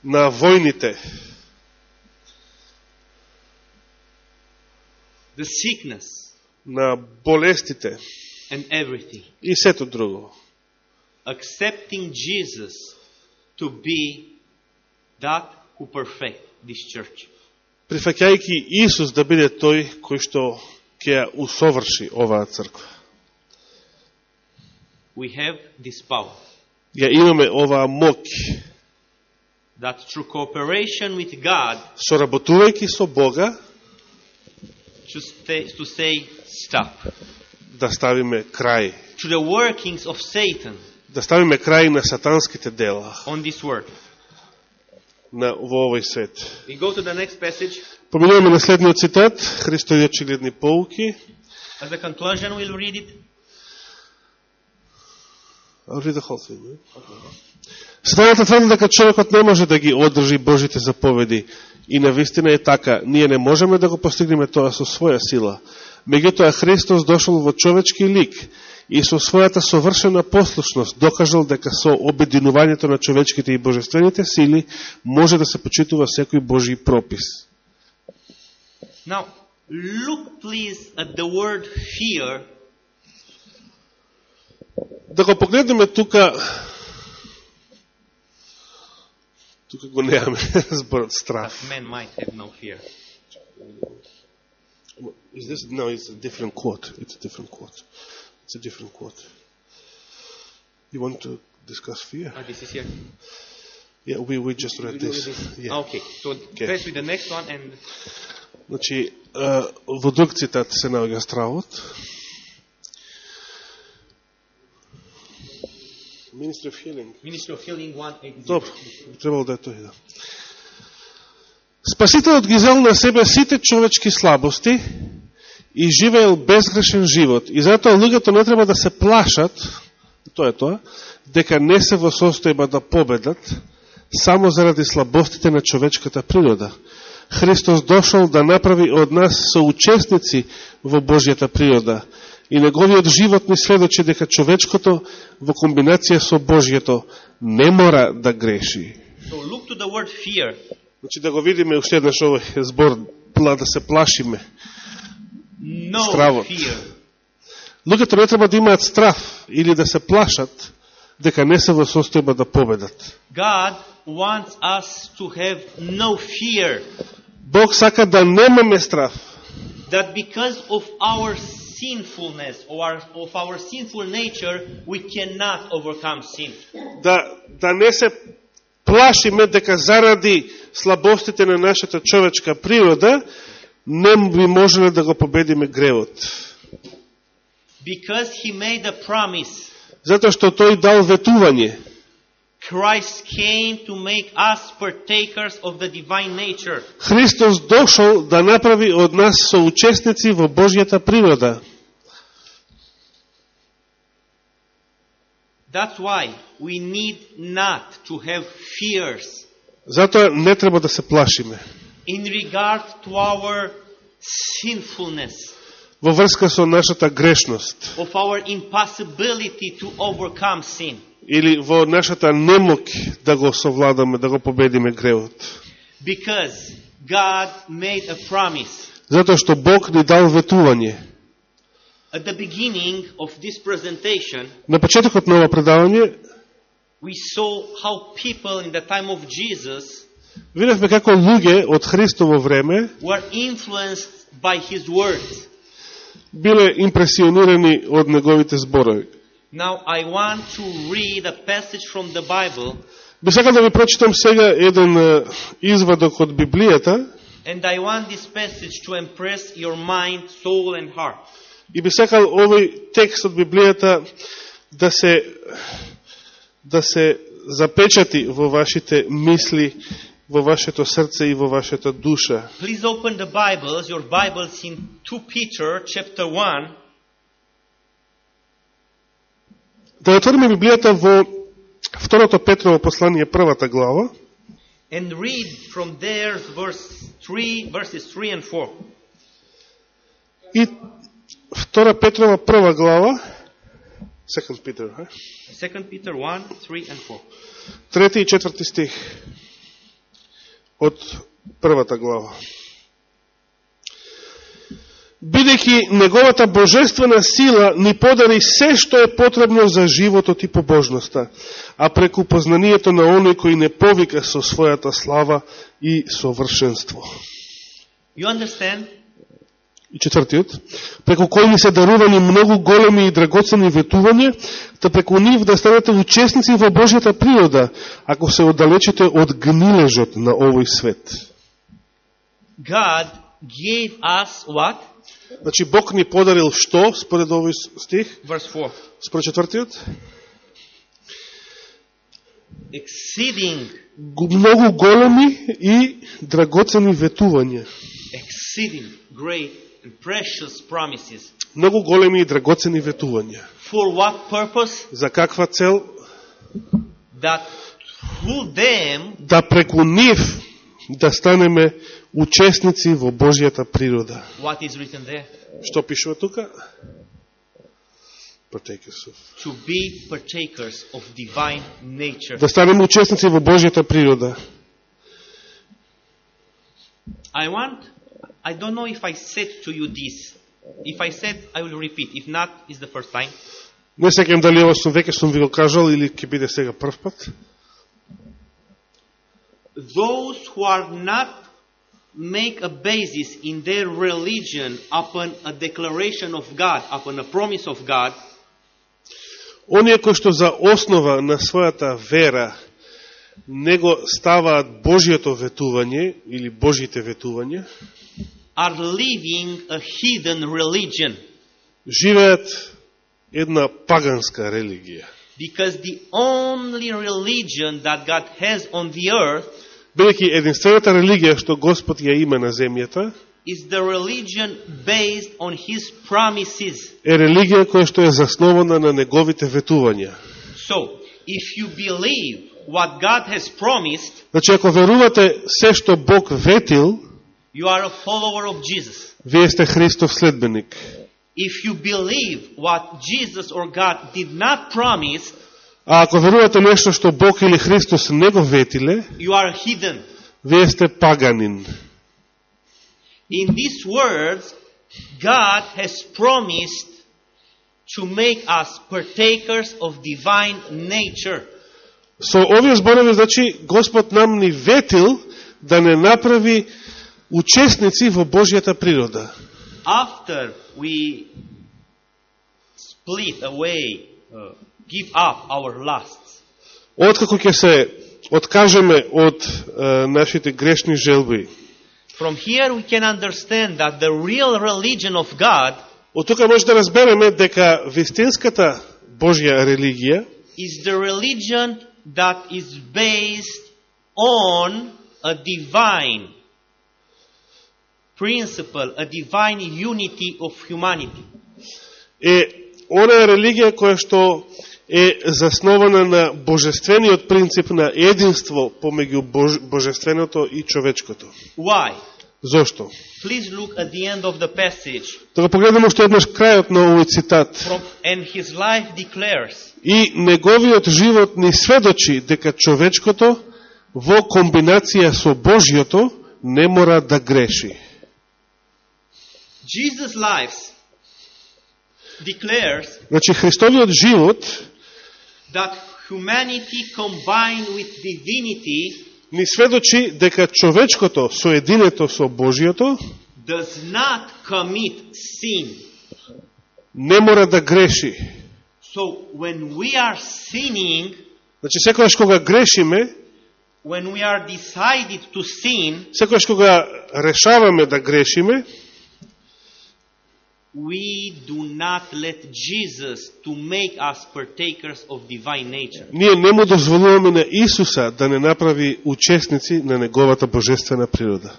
на војните, the sickness, на болестите and everything. и сето друго. Accepting Jesus to be that who perfect this church. Прифаќајќи Исус да биде тој кој што ќе ја усоврши оваа црква. We have this power Ја имаме оваа моќ, that through cooperation with God соработувајќи со Бога, to, stay, to say stop. да ставиме крај, To the workings of Satan да ставиме крај на сатанските дела on this world. на во овој свет. We go to the next passage. Поминуваме на следниот цитат, Христови очигледни поуки. As a conclusion, we'll read it. I'll read the whole thing, ne? Светлата тврди дека човекот не може да ги одржи Божите заповеди. И на вистина е така, ние не можеме да го постигнеме тоа со своја сила. Меѓутоа Христос дошол во човечки лик и со својата совршена послушност докажал дека со обединувањето на човечките и божествените сили може да се почитува секој Божи пропис. Now, look please at the word fear Да го погледнеме тука тука го немаме зборот страф. that men might have no fear. Is this no? It's a different quote. It's a different quote. It's a different quote. You want to discuss fear? Oh, this is here. Yeah, we we just read We do this. this. Yeah. Okay, so pass with the next one and Значи, е, во друг цитат се наоѓа стравот. Ministry of Healing. Ministry of Healing 180. Добро, требало да е тој, да. Спасителот ги зел на себе сите човечки слабости и живеел безгрешен живот. И затоа луѓето не треба да се плашат, тоа е тоа, дека не се во состојба да победат, само заради слабостите на човечката природа. Христос дошол да направи од нас соучесници во Божјата природа. И неговиот живот ни сведочи дека човечкото во комбинација со Божјето не мора да греши. So look to the word fear. Значи да го видиме уште еднаш овој збор, пла да се плашиме. No Стравот. fear. Луѓето не треба да имаат страф или да се плашат дека не се во состојба да победат. God wants us to have no fear. Бог сака да немаме страф, That because of our sinfulness or of our sinful nature, we cannot overcome sin. да, да не се плашиме дека заради слабостите на нашата човечка природа не би можеле да го победиме гревот. Because He made a promise. Затоа што тој дал ветување. Christ came to make us partakers of the divine nature. Христос дошол да направи од нас соучесници во Божјата природа. That's why we need not to have fears Затоа не треба да се плашиме. in regard to our sinfulness, Во врска со нашата грешност of our impossibility to overcome sin. Или во нашата немоќ да го совладаме, да го победиме гревот. Because God made a promise. Затоа што Бог ни дал ветување. At the beginning of this presentation, На почетокот на ова предавање we saw how people in the time of Jesus видевме како луѓе од Христово време were influenced by his words. биле импресионирани од неговите зборови. Now I want to read a passage from the Bible Би сакал да ви прочитам сега еден е, извадок од Библијата and I want this passage to impress your mind, soul and heart. и би сакал овој текст од Библијата да се да се запечати во вашите мисли, во вашето срце и во вашата душа. Please open the Bibles, your Bibles in 2 Peter chapter 1 Да отвориме Библијата во Второто Петрово послание, првата глава, and read from there verse 3, verses 3 and 4. и Втора Петрова прва глава, Second Peter, eh? 2 Peter 1, 3 and 4. трети и четврти стих од првата глава. Бидејќи неговата божествена сила ни подари се што е потребно за животот и побожноста, а преку познанието на оној кој не повика со својата слава и совршенство. You understand? И четвртиот, преку кој ни се дарувани многу големи и драгоцени ветувања, та преку нив да станете учесници во Божјата природа, ако се оддалечите од гнилежот на овој свет. God gave us what? Значи, Бог ни подарил што, според овој стих, Verse 4. според четвртиот? Exceeding, Многу големи и драгоцени ветувања. exceeding great and precious promises. Многу големи и драгоцени ветувања. For what purpose? За каква цел? That through them Да преку нив да станеме учесници во Божјата природа. what is written there? Што пишува тука? Partakers of. To be partakers of divine nature. Да станеме учесници во Божјата природа. I want, I don't know if I said to you this. If I said, I will repeat. If not, it's the first time. Не секам дали ова сум веќе сум ви го кажал или ќе биде сега прв пат. Those who are not make a basis in their religion upon a declaration of God, upon a promise of God, Оние кои што за основа на својата вера него ставаат Божиото ветување или Божите ветувања, are living a hidden religion. живеат една паганска религија. Because the only religion that God has on the earth Бидејќи единствената религија што Господ ја има на земјата is the religion based on His promises. е религија која што е заснована на неговите ветувања. So, if you believe what God has promised, Значи, ако верувате се што Бог ветил, you are a follower of Jesus. вие сте Христов следбеник. If you believe what Jesus or God did not promise, А ако верувате нешто што Бог или Христос не го ветиле, you are hidden. вие сте паганин. In these words, God has promised to make us partakers of divine nature. Со овие зборови, значи, Господ нам ни ветил да не направи учесници во Божјата природа. After we split away, uh, give up our lusts, Откако ќе се откажеме од е, нашите грешни желби, from here we can understand that the real religion of God од тука може да разбереме дека вистинската Божја религија is the religion that is based on a divine principle, a divine unity of humanity. е онаа религија која што е заснована на божествениот принцип на единство помеѓу бож, божественото и човечкото. Why? Зошто? Please look at the end of the passage. Го погледнеме уште еднаш крајот на овој цитат. From, and his life declares, И неговиот живот ни сведочи дека човечкото во комбинација со Божјото не мора да греши. Jesus' life declares Значи Христовиот живот that humanity combined with divinity ни сведочи дека човечкото соединето со Божјото does not commit sin. не мора да греши. So when we are sinning, Значи секогаш кога грешиме, when we are decided to sin, секогаш кога решаваме да грешиме, we do not let Jesus to make us partakers of divine nature. ние не му дозволуваме на Исуса да не направи учесници на неговата божествена природа.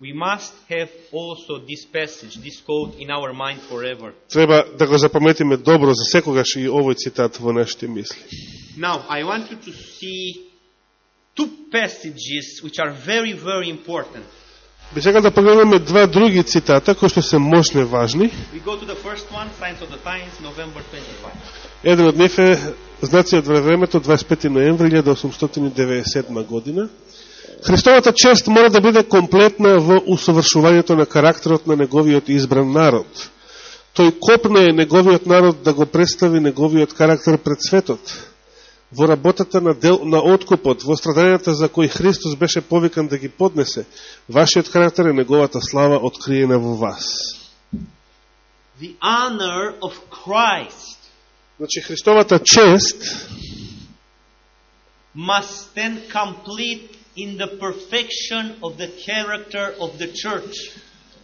we must have also this passage, this quote in our mind forever. Треба да го запаметиме добро за секогаш и овој цитат во нашите мисли. Now, I want you to see two passages which are very, very important. Би сега да погледнеме два други цитата кои што се мощни важни. We go to the first one, Signs of the Times, November 25. Еден од нив е од времето 25 ноември 1897 година. Христовата чест мора да биде комплетна во усовршувањето на карактерот на неговиот избран народ. Тој копне неговиот народ да го представи неговиот карактер пред светот. Во работата на, дел, на откупот, во страдањата за кои Христос беше повикан да ги поднесе, вашиот карактер е неговата слава откриена во вас. The honor of Christ Значи, Христовата чест must stand complete in the perfection of the character of the church.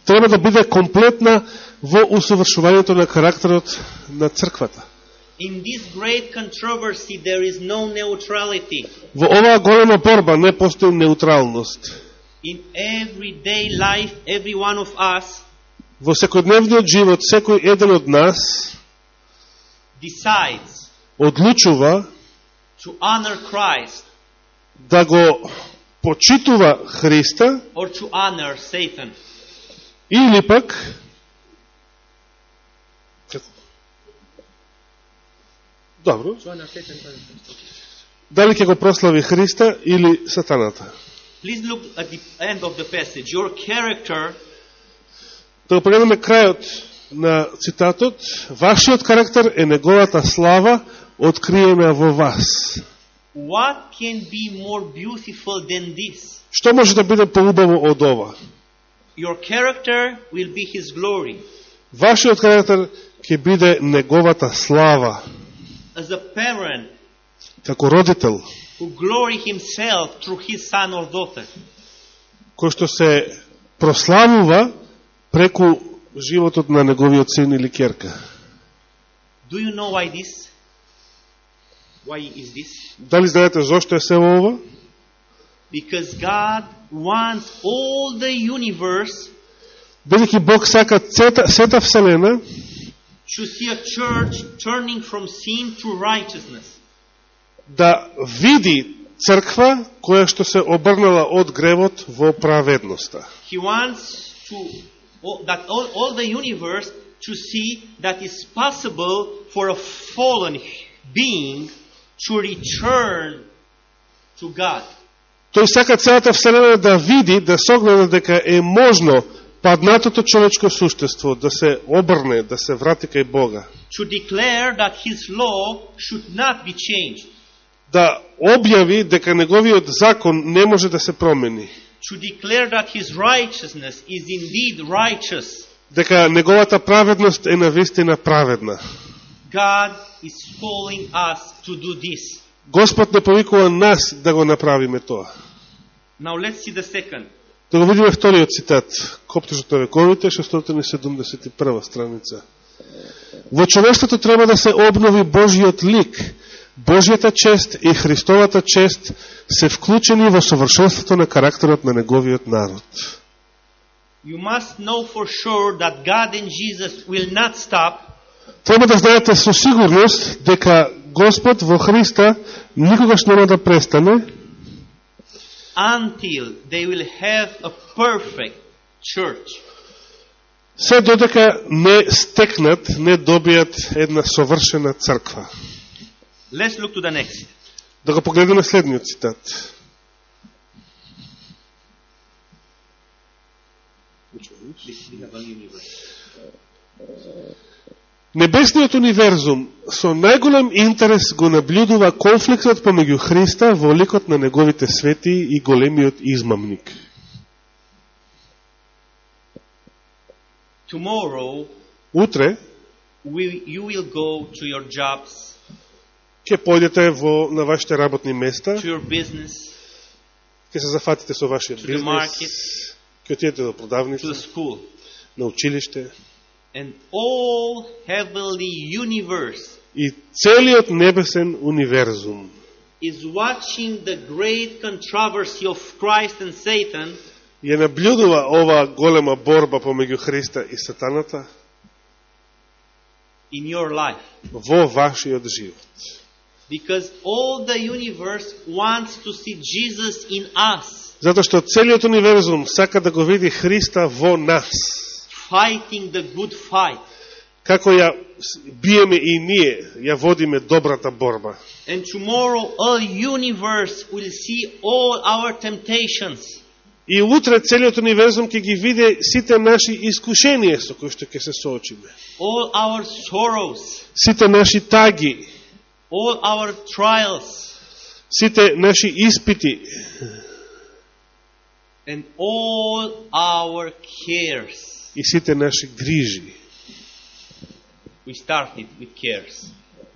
треба да биде комплетна во усовршувањето на карактерот на црквата. In this great controversy, there is no neutrality. Во оваа голема борба не постои неутралност. In everyday life, every one of us Во секојдневниот живот секој еден од нас decides одлучува to honor Christ да го почитува Христа or to honor Satan. или пак Добро. Дали ќе го прослави Христа или Сатаната? Please look at the end of the passage. Your character Да го погледнеме крајот на цитатот. Вашиот карактер е неговата слава откриена во вас. What can be more beautiful than this? Што може да биде поубаво од ова? Your character will be His glory. Вашиот карактер ќе биде неговата слава. As a parent Како родител, who glory himself through his son or daughter, кој што се прославува преку животот на неговиот син или керка. do you know why this? Why is this? Дали знаете зошто е се ова? Because God wants all the universe Бидејќи Бог сака сета, сета вселена to see a church turning from sin to righteousness. да види црква која што се обрнала од гревот во праведноста. He wants to that all, all the universe to see that it's possible for a fallen being to return to God. Тој сака целата вселена да види, да согледа дека е можно паднатото човечко суштество да се обрне, да се врати кај Бога. To declare that his law should not be changed. Да објави дека неговиот закон не може да се промени. To declare that his righteousness is indeed righteous. Дека неговата праведност е навистина праведна. God is calling us to do this. Господ не повикува нас да го направиме тоа. Now let's see the second. Да го видиме вториот цитат. Коптежот на вековите, 671 страница. Во човештвото треба да се обнови Божиот лик. Божијата чест и Христовата чест се вклучени во совршенството на карактерот на неговиот народ. You must know for sure that God and Jesus will not stop Треба да знаете со сигурност дека Господ во Христа никогаш нема да престане until they will have a perfect church. се додека не стекнат, не добијат една совршена црква. Let's look to the next. Да го погледаме следниот цитат. Небесниот универзум со најголем интерес го наблюдува конфликтот помеѓу Христа во ликот на неговите свети и големиот измамник. Tomorrow, Утре we, you will go to your jobs, ќе појдете во на вашите работни места, to your business, ќе се зафатите со вашиот бизнес, ќе отидете до продавница, на училиште and all heavenly universe и целиот небесен универзум is watching the great controversy of Christ and Satan Ја наблюдува оваа голема борба помеѓу Христа и Сатаната in your life. во вашиот живот. Because all the universe wants to see Jesus in us, Затоа што целиот универзум сака да го види Христа во нас. Fighting the good fight. Како ја с- биеме и ние, ја водиме добрата борба. And tomorrow all universe will see all our temptations. И утре целиот универзум ќе ги види сите наши искушенија со кои што ќе се соочиме. all our sorrows, Сите наши таги, all our trials, сите наши испити and all our cares. И сите наши грижи. We started with cares.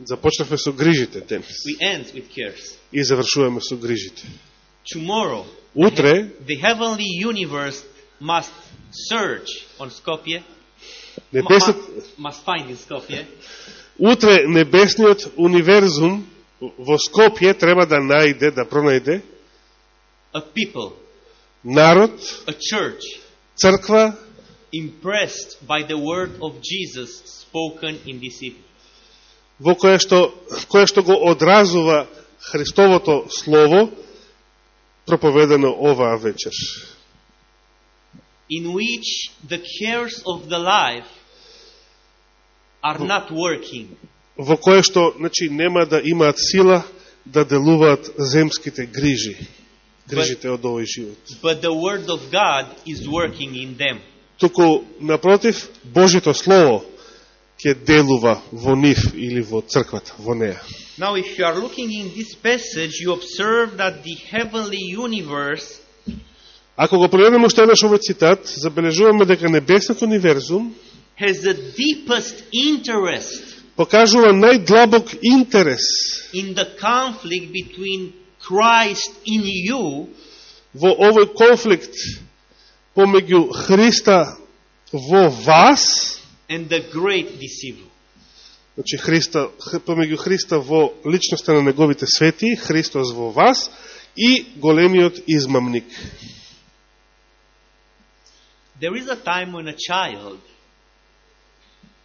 Започнавме со грижите денес We end with cares. и завршуваме со грижите. Tomorrow, Утре the heavenly universe must search on Skopje, mu- must find in Skopje, утре небесниот универзум во Скопје треба да најде, да пронајде a people, народ, a church, црква impressed by the word of Jesus spoken in this evening. во која што, која што го одразува Христовото Слово проповедано оваа вечер. in which the cares of the life are not working, Во кое што значи, нема да имаат сила да делуваат земските грижи, грижите од овој живот. but the Word of God is working in them. Туку, напротив, Божито Слово ќе делува во нив или во црквата, во неја. Now, if you are looking in this passage, you observe that the heavenly universe Ако го прогледаме уште еднаш овој цитат, забележуваме дека небесниот универзум has the deepest interest покажува најдлабок интерес in the conflict between Christ in you во овој конфликт помеѓу Христа во вас, and the great deceiver. значи Христа, помеѓу Христа во личноста на неговите свети, Христос во вас и големиот измамник. There is a time when a child,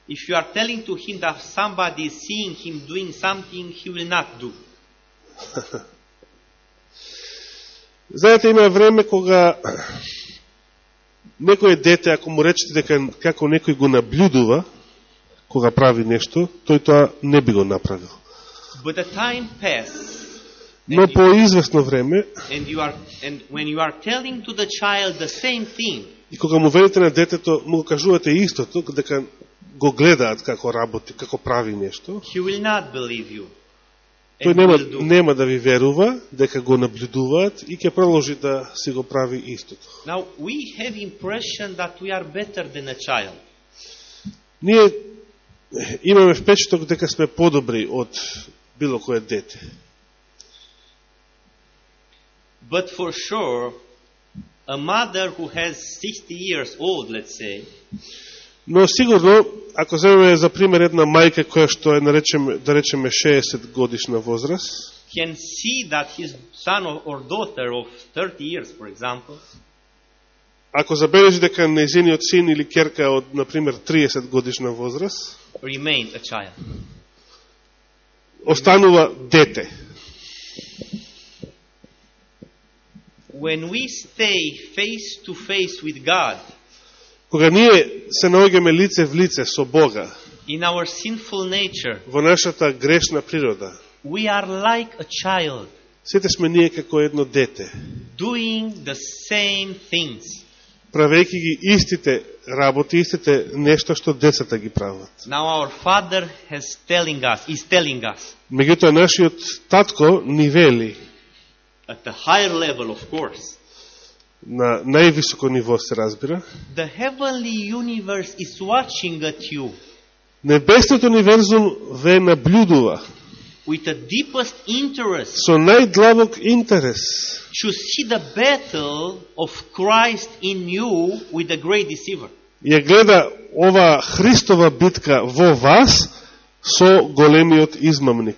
if you are telling to him that somebody is seeing him doing something he will not do. Знаете, има време кога некој дете, ако му речете дека како некој го наблюдува, кога прави нешто, тој тоа не би го направил. But the time passes, Но по известно време, and you are, and when you are telling to the child the same thing, и кога му велите на детето, му го кажувате истото, дека го гледаат како работи, како прави нешто, he will not believe you. Тој нема, нема да ви верува дека го наблюдуваат и ќе продолжи да си го прави истото. Now we have impression that we are better than a child. Ние имаме впечаток дека сме подобри од било кое дете. But for sure, a mother who has 60 years old, let's say, Но сигурно, ако земеме за пример една мајка која што е наречеме, да речеме 60 годишна возраст, can see that his son or- daughter of 30 years, for example, ако забележи дека нејзиниот син или керка од, например, 30 годишна возраст, remain a child. останува дете. When we stay face to face with God Кога ние се наоѓаме лице в лице со Бога, in our sinful nature, во нашата грешна природа, we are like a child сите сме ние како едно дете, doing the same things. правејќи ги истите работи, истите нешто што децата ги прават. Now our Father has telling us, is telling us, Меѓутоа, нашиот татко ни вели, at a higher level, of course, на највисоко ниво се разбира, the heavenly universe is watching at you Небесниот универзум ве наблюдува with the deepest interest со најдлабок интерес to see the battle of Christ in you with the great deceiver. ја гледа ова Христова битка во вас со големиот измамник.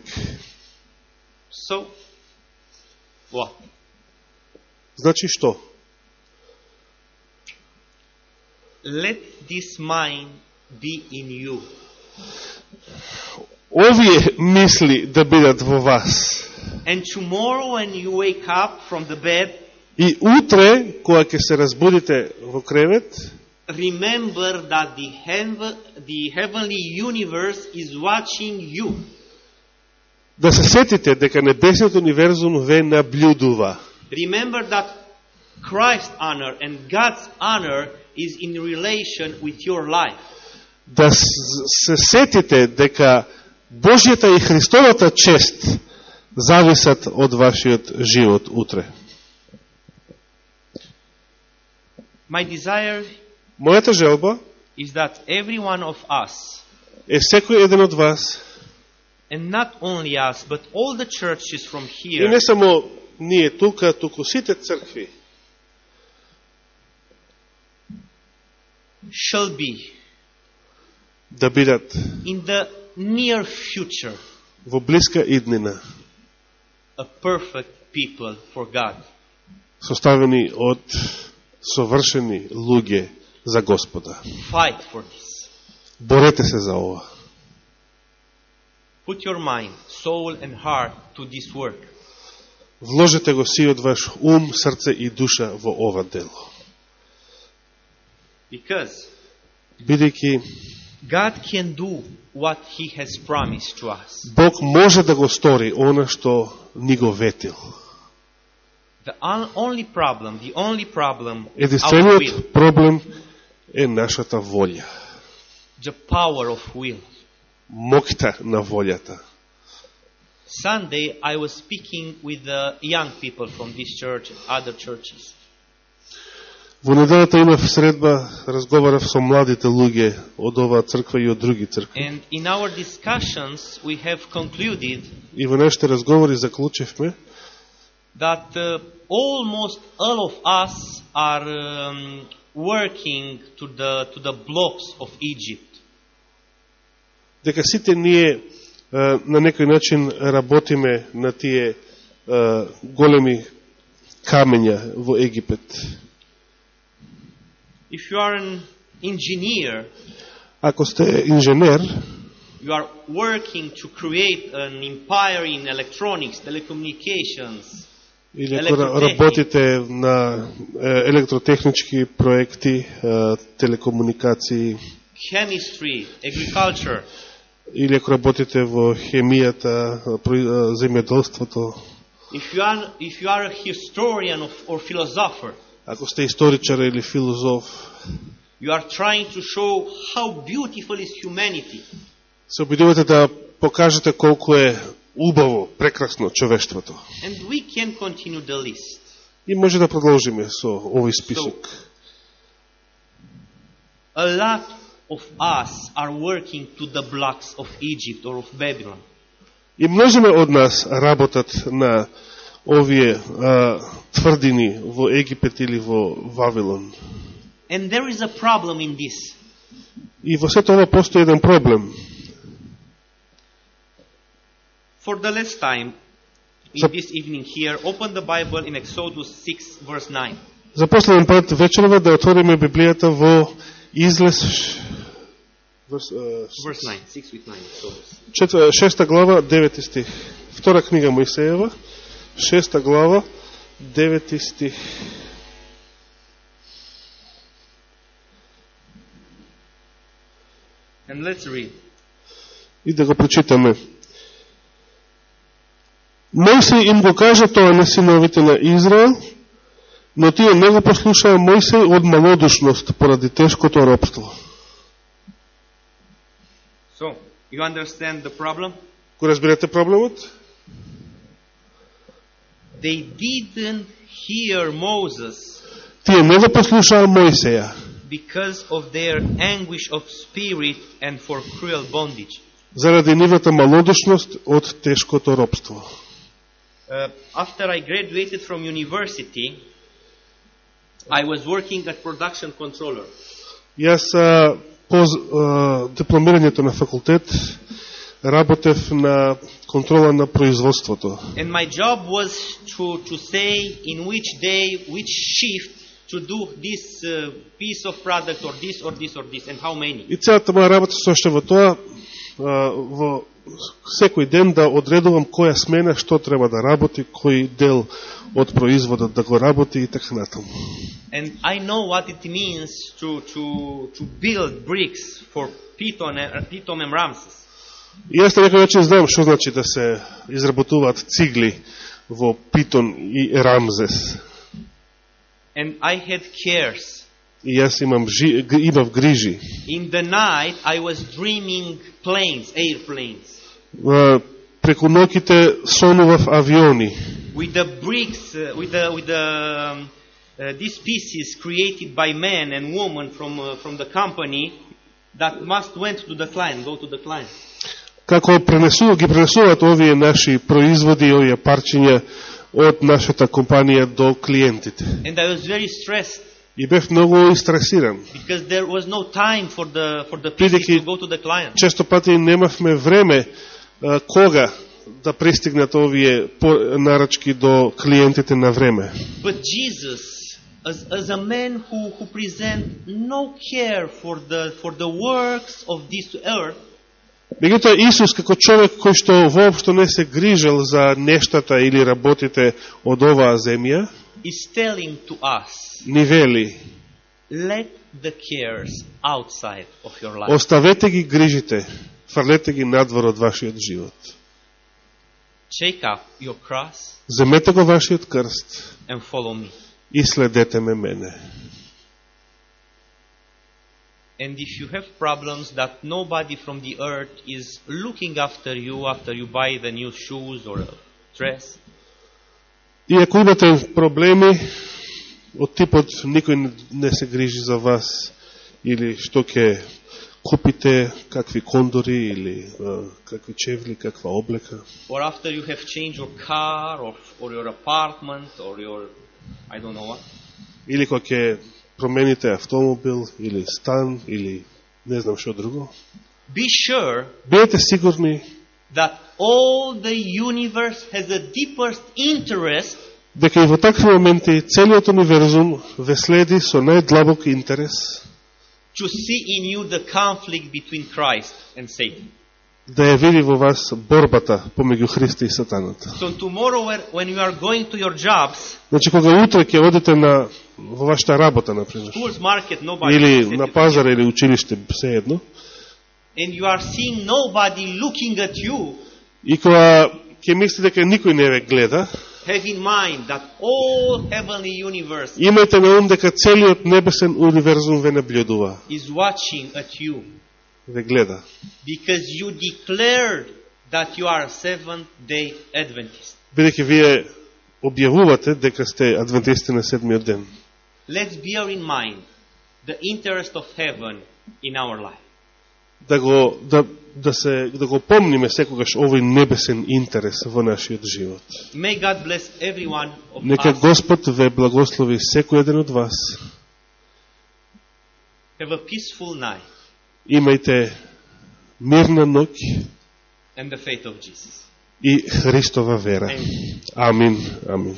So, what? Значи што? let this mind be in you. Овие мисли да бидат во вас. And tomorrow when you wake up from the bed, И утре, кога ќе се разбудите во кревет, remember that the, heaven, the heavenly universe is watching you. да се сетите дека небесниот универзум ве наблюдува. Remember that Christ's honor and God's honor is in relation with your life. Да се сетите дека Божјата и Христовата чест зависат од вашиот живот утре. My desire Мојата желба is that every one of us, е секој еден од вас, and not only us, but all the churches from и here, не само ние тука, туку сите цркви, shall be да бидат in the near future во блиска иднина a perfect people for God. составени од совршени луѓе за Господа. Fight for this. Борете се за ова. Put your mind, soul, and heart to this work. Вложете го сиот ваш ум, срце и душа во ова дело. Because Бидејќи God can do what He has promised to us. Бог може да го стори она што ни го ветил. The on- only problem, the only problem, is our will, Единствениот проблем е нашата волја, the power of will. моќта на волјата. Sunday, I was speaking with the young people from this church and other churches. Во неделата имав средба, разговарав со младите луѓе од оваа црква и од други цркви. And in our discussions, we have concluded И во нашите разговори заклучивме that uh, almost all of us are um, working to the, to the blocks of Egypt. дека сите ние е, на некој начин работиме на тие е, големи камења во Египет. If you are an engineer, Ако сте инженер, you are working to create an empire in electronics, telecommunications, или ако Електротехник. работите на е, електротехнички проекти, е, телекомуникации, chemistry, agriculture, или ако работите во хемијата, е, про- е, земјоделството, if you are, if you are a historian of, or philosopher, ако сте историчар или филозоф, you are trying to show how beautiful is humanity. се обидувате да покажете колку е убаво, прекрасно човештвото. And we can continue the list. И може да продолжиме со овој список. A lot of us are working to the blocks of Egypt or of Babylon. И множиме од нас работат на овие а, тврдини во Египет или во Вавилон. And there is a problem in this. И во сето ова постои еден проблем. For the last time, in this evening here, open the Bible in Exodus 6, verse 9. За последен пат вечерва да отвориме Библијата во Излез Verse 9, 6 with 9, Exodus. четвр- шеста глава, девети стих. Втора книга Моисеева, шеста глава, девети стих. And let's read. и да го прочитаме. Мојсей им го кажа тоа на синовите на Израел, но тие не го послушаа Мојсей од малодушност поради тешкото робство. So, you understand the problem? Го разбирате проблемот? They didn't hear Moses Тие не го послушаа Мојсеја because of their anguish of spirit and for cruel bondage. заради нивната малодушност од тешкото робство. Uh, after I graduated from university, I was working at production controller. Јас а, по а, дипломирањето на факултет работев на контрола на производството. And my job was to, to say in which day, which shift to do this uh, piece of product or this or this or this and how many. И целата моја работа уште во тоа, во секој ден да одредувам која смена, што треба да работи, кој дел од производот да го работи и така натаму. And I know what it means to, to, to build bricks for Piton and, Pitom and Ramses. И јас некој начин знам што значи да се изработуваат цигли во Питон и Рамзес. And I had cares. И јас имам жи, имав грижи. In the night, I was dreaming planes, airplanes, Преку ноќите сонував авиони. with the bricks, uh, with the, with the, um, uh, these pieces created by men and women from, uh, from the company that must went to the client, go to the client. Како пренесува, ги пренесуваат овие наши производи, овие парчиња од нашата компанија до клиентите. And I was very stressed И бев многу истресиран. because there was no time for the, for the to go to the client. Често пати немавме време а, кога да пристигнат овие нарачки до клиентите на време. But Jesus, as, as a man who, who present no care for the, for the works of this earth, Меѓутоа Исус како човек кој што воопшто не се грижел за нештата или работите од оваа земја, is telling to us, ни вели, let the cares outside of your life. оставете ги грижите, фрлете ги надвор од вашиот живот. Take up your cross Земете го вашиот крст and follow me. и следете ме мене. And if you have problems that nobody from the earth is looking after you after you buy the new shoes or a dress, И ако имате проблеми од типот никој не- не се грижи за вас или што ќе купите, какви кондори или а, какви чевли, каква облека, or after you have changed your car or, or your apartment or your, I don't know what, или кога ќе промените автомобил или стан или не знам што друго, be sure бидете сигурни that all the universe has a deepest interest дека и во такви моменти целиот универзум ве следи со најдлабок интерес to see in you the conflict between Christ and Satan. Да ја види во вас борбата помеѓу Христа и Сатаната. So tomorrow when- you are going to your jobs, Значи, кога утре ќе одите на, во вашата работа, market, nobody или на пазар или училиште, се едно, and you are seeing nobody looking at you, и кога ќе мисли дека никој не ве гледа, have in mind that all heavenly universe имајте на ум дека целиот небесен универзум ве наблюдува, is watching at you ве гледа. because you declared that you are a seventh day Adventist. Бидеќи вие објавувате дека сте адвентисти на седмиот ден. Let's bear in mind the interest of heaven in our life. Да го, да, да, се, да го помниме секогаш овој небесен интерес во нашиот живот. May God bless every one of Нека us. Господ ве благослови секој еден од вас. Have a peaceful night Имајте мирна ноќ and the faith of Jesus. и Христова вера. Амин. Амин.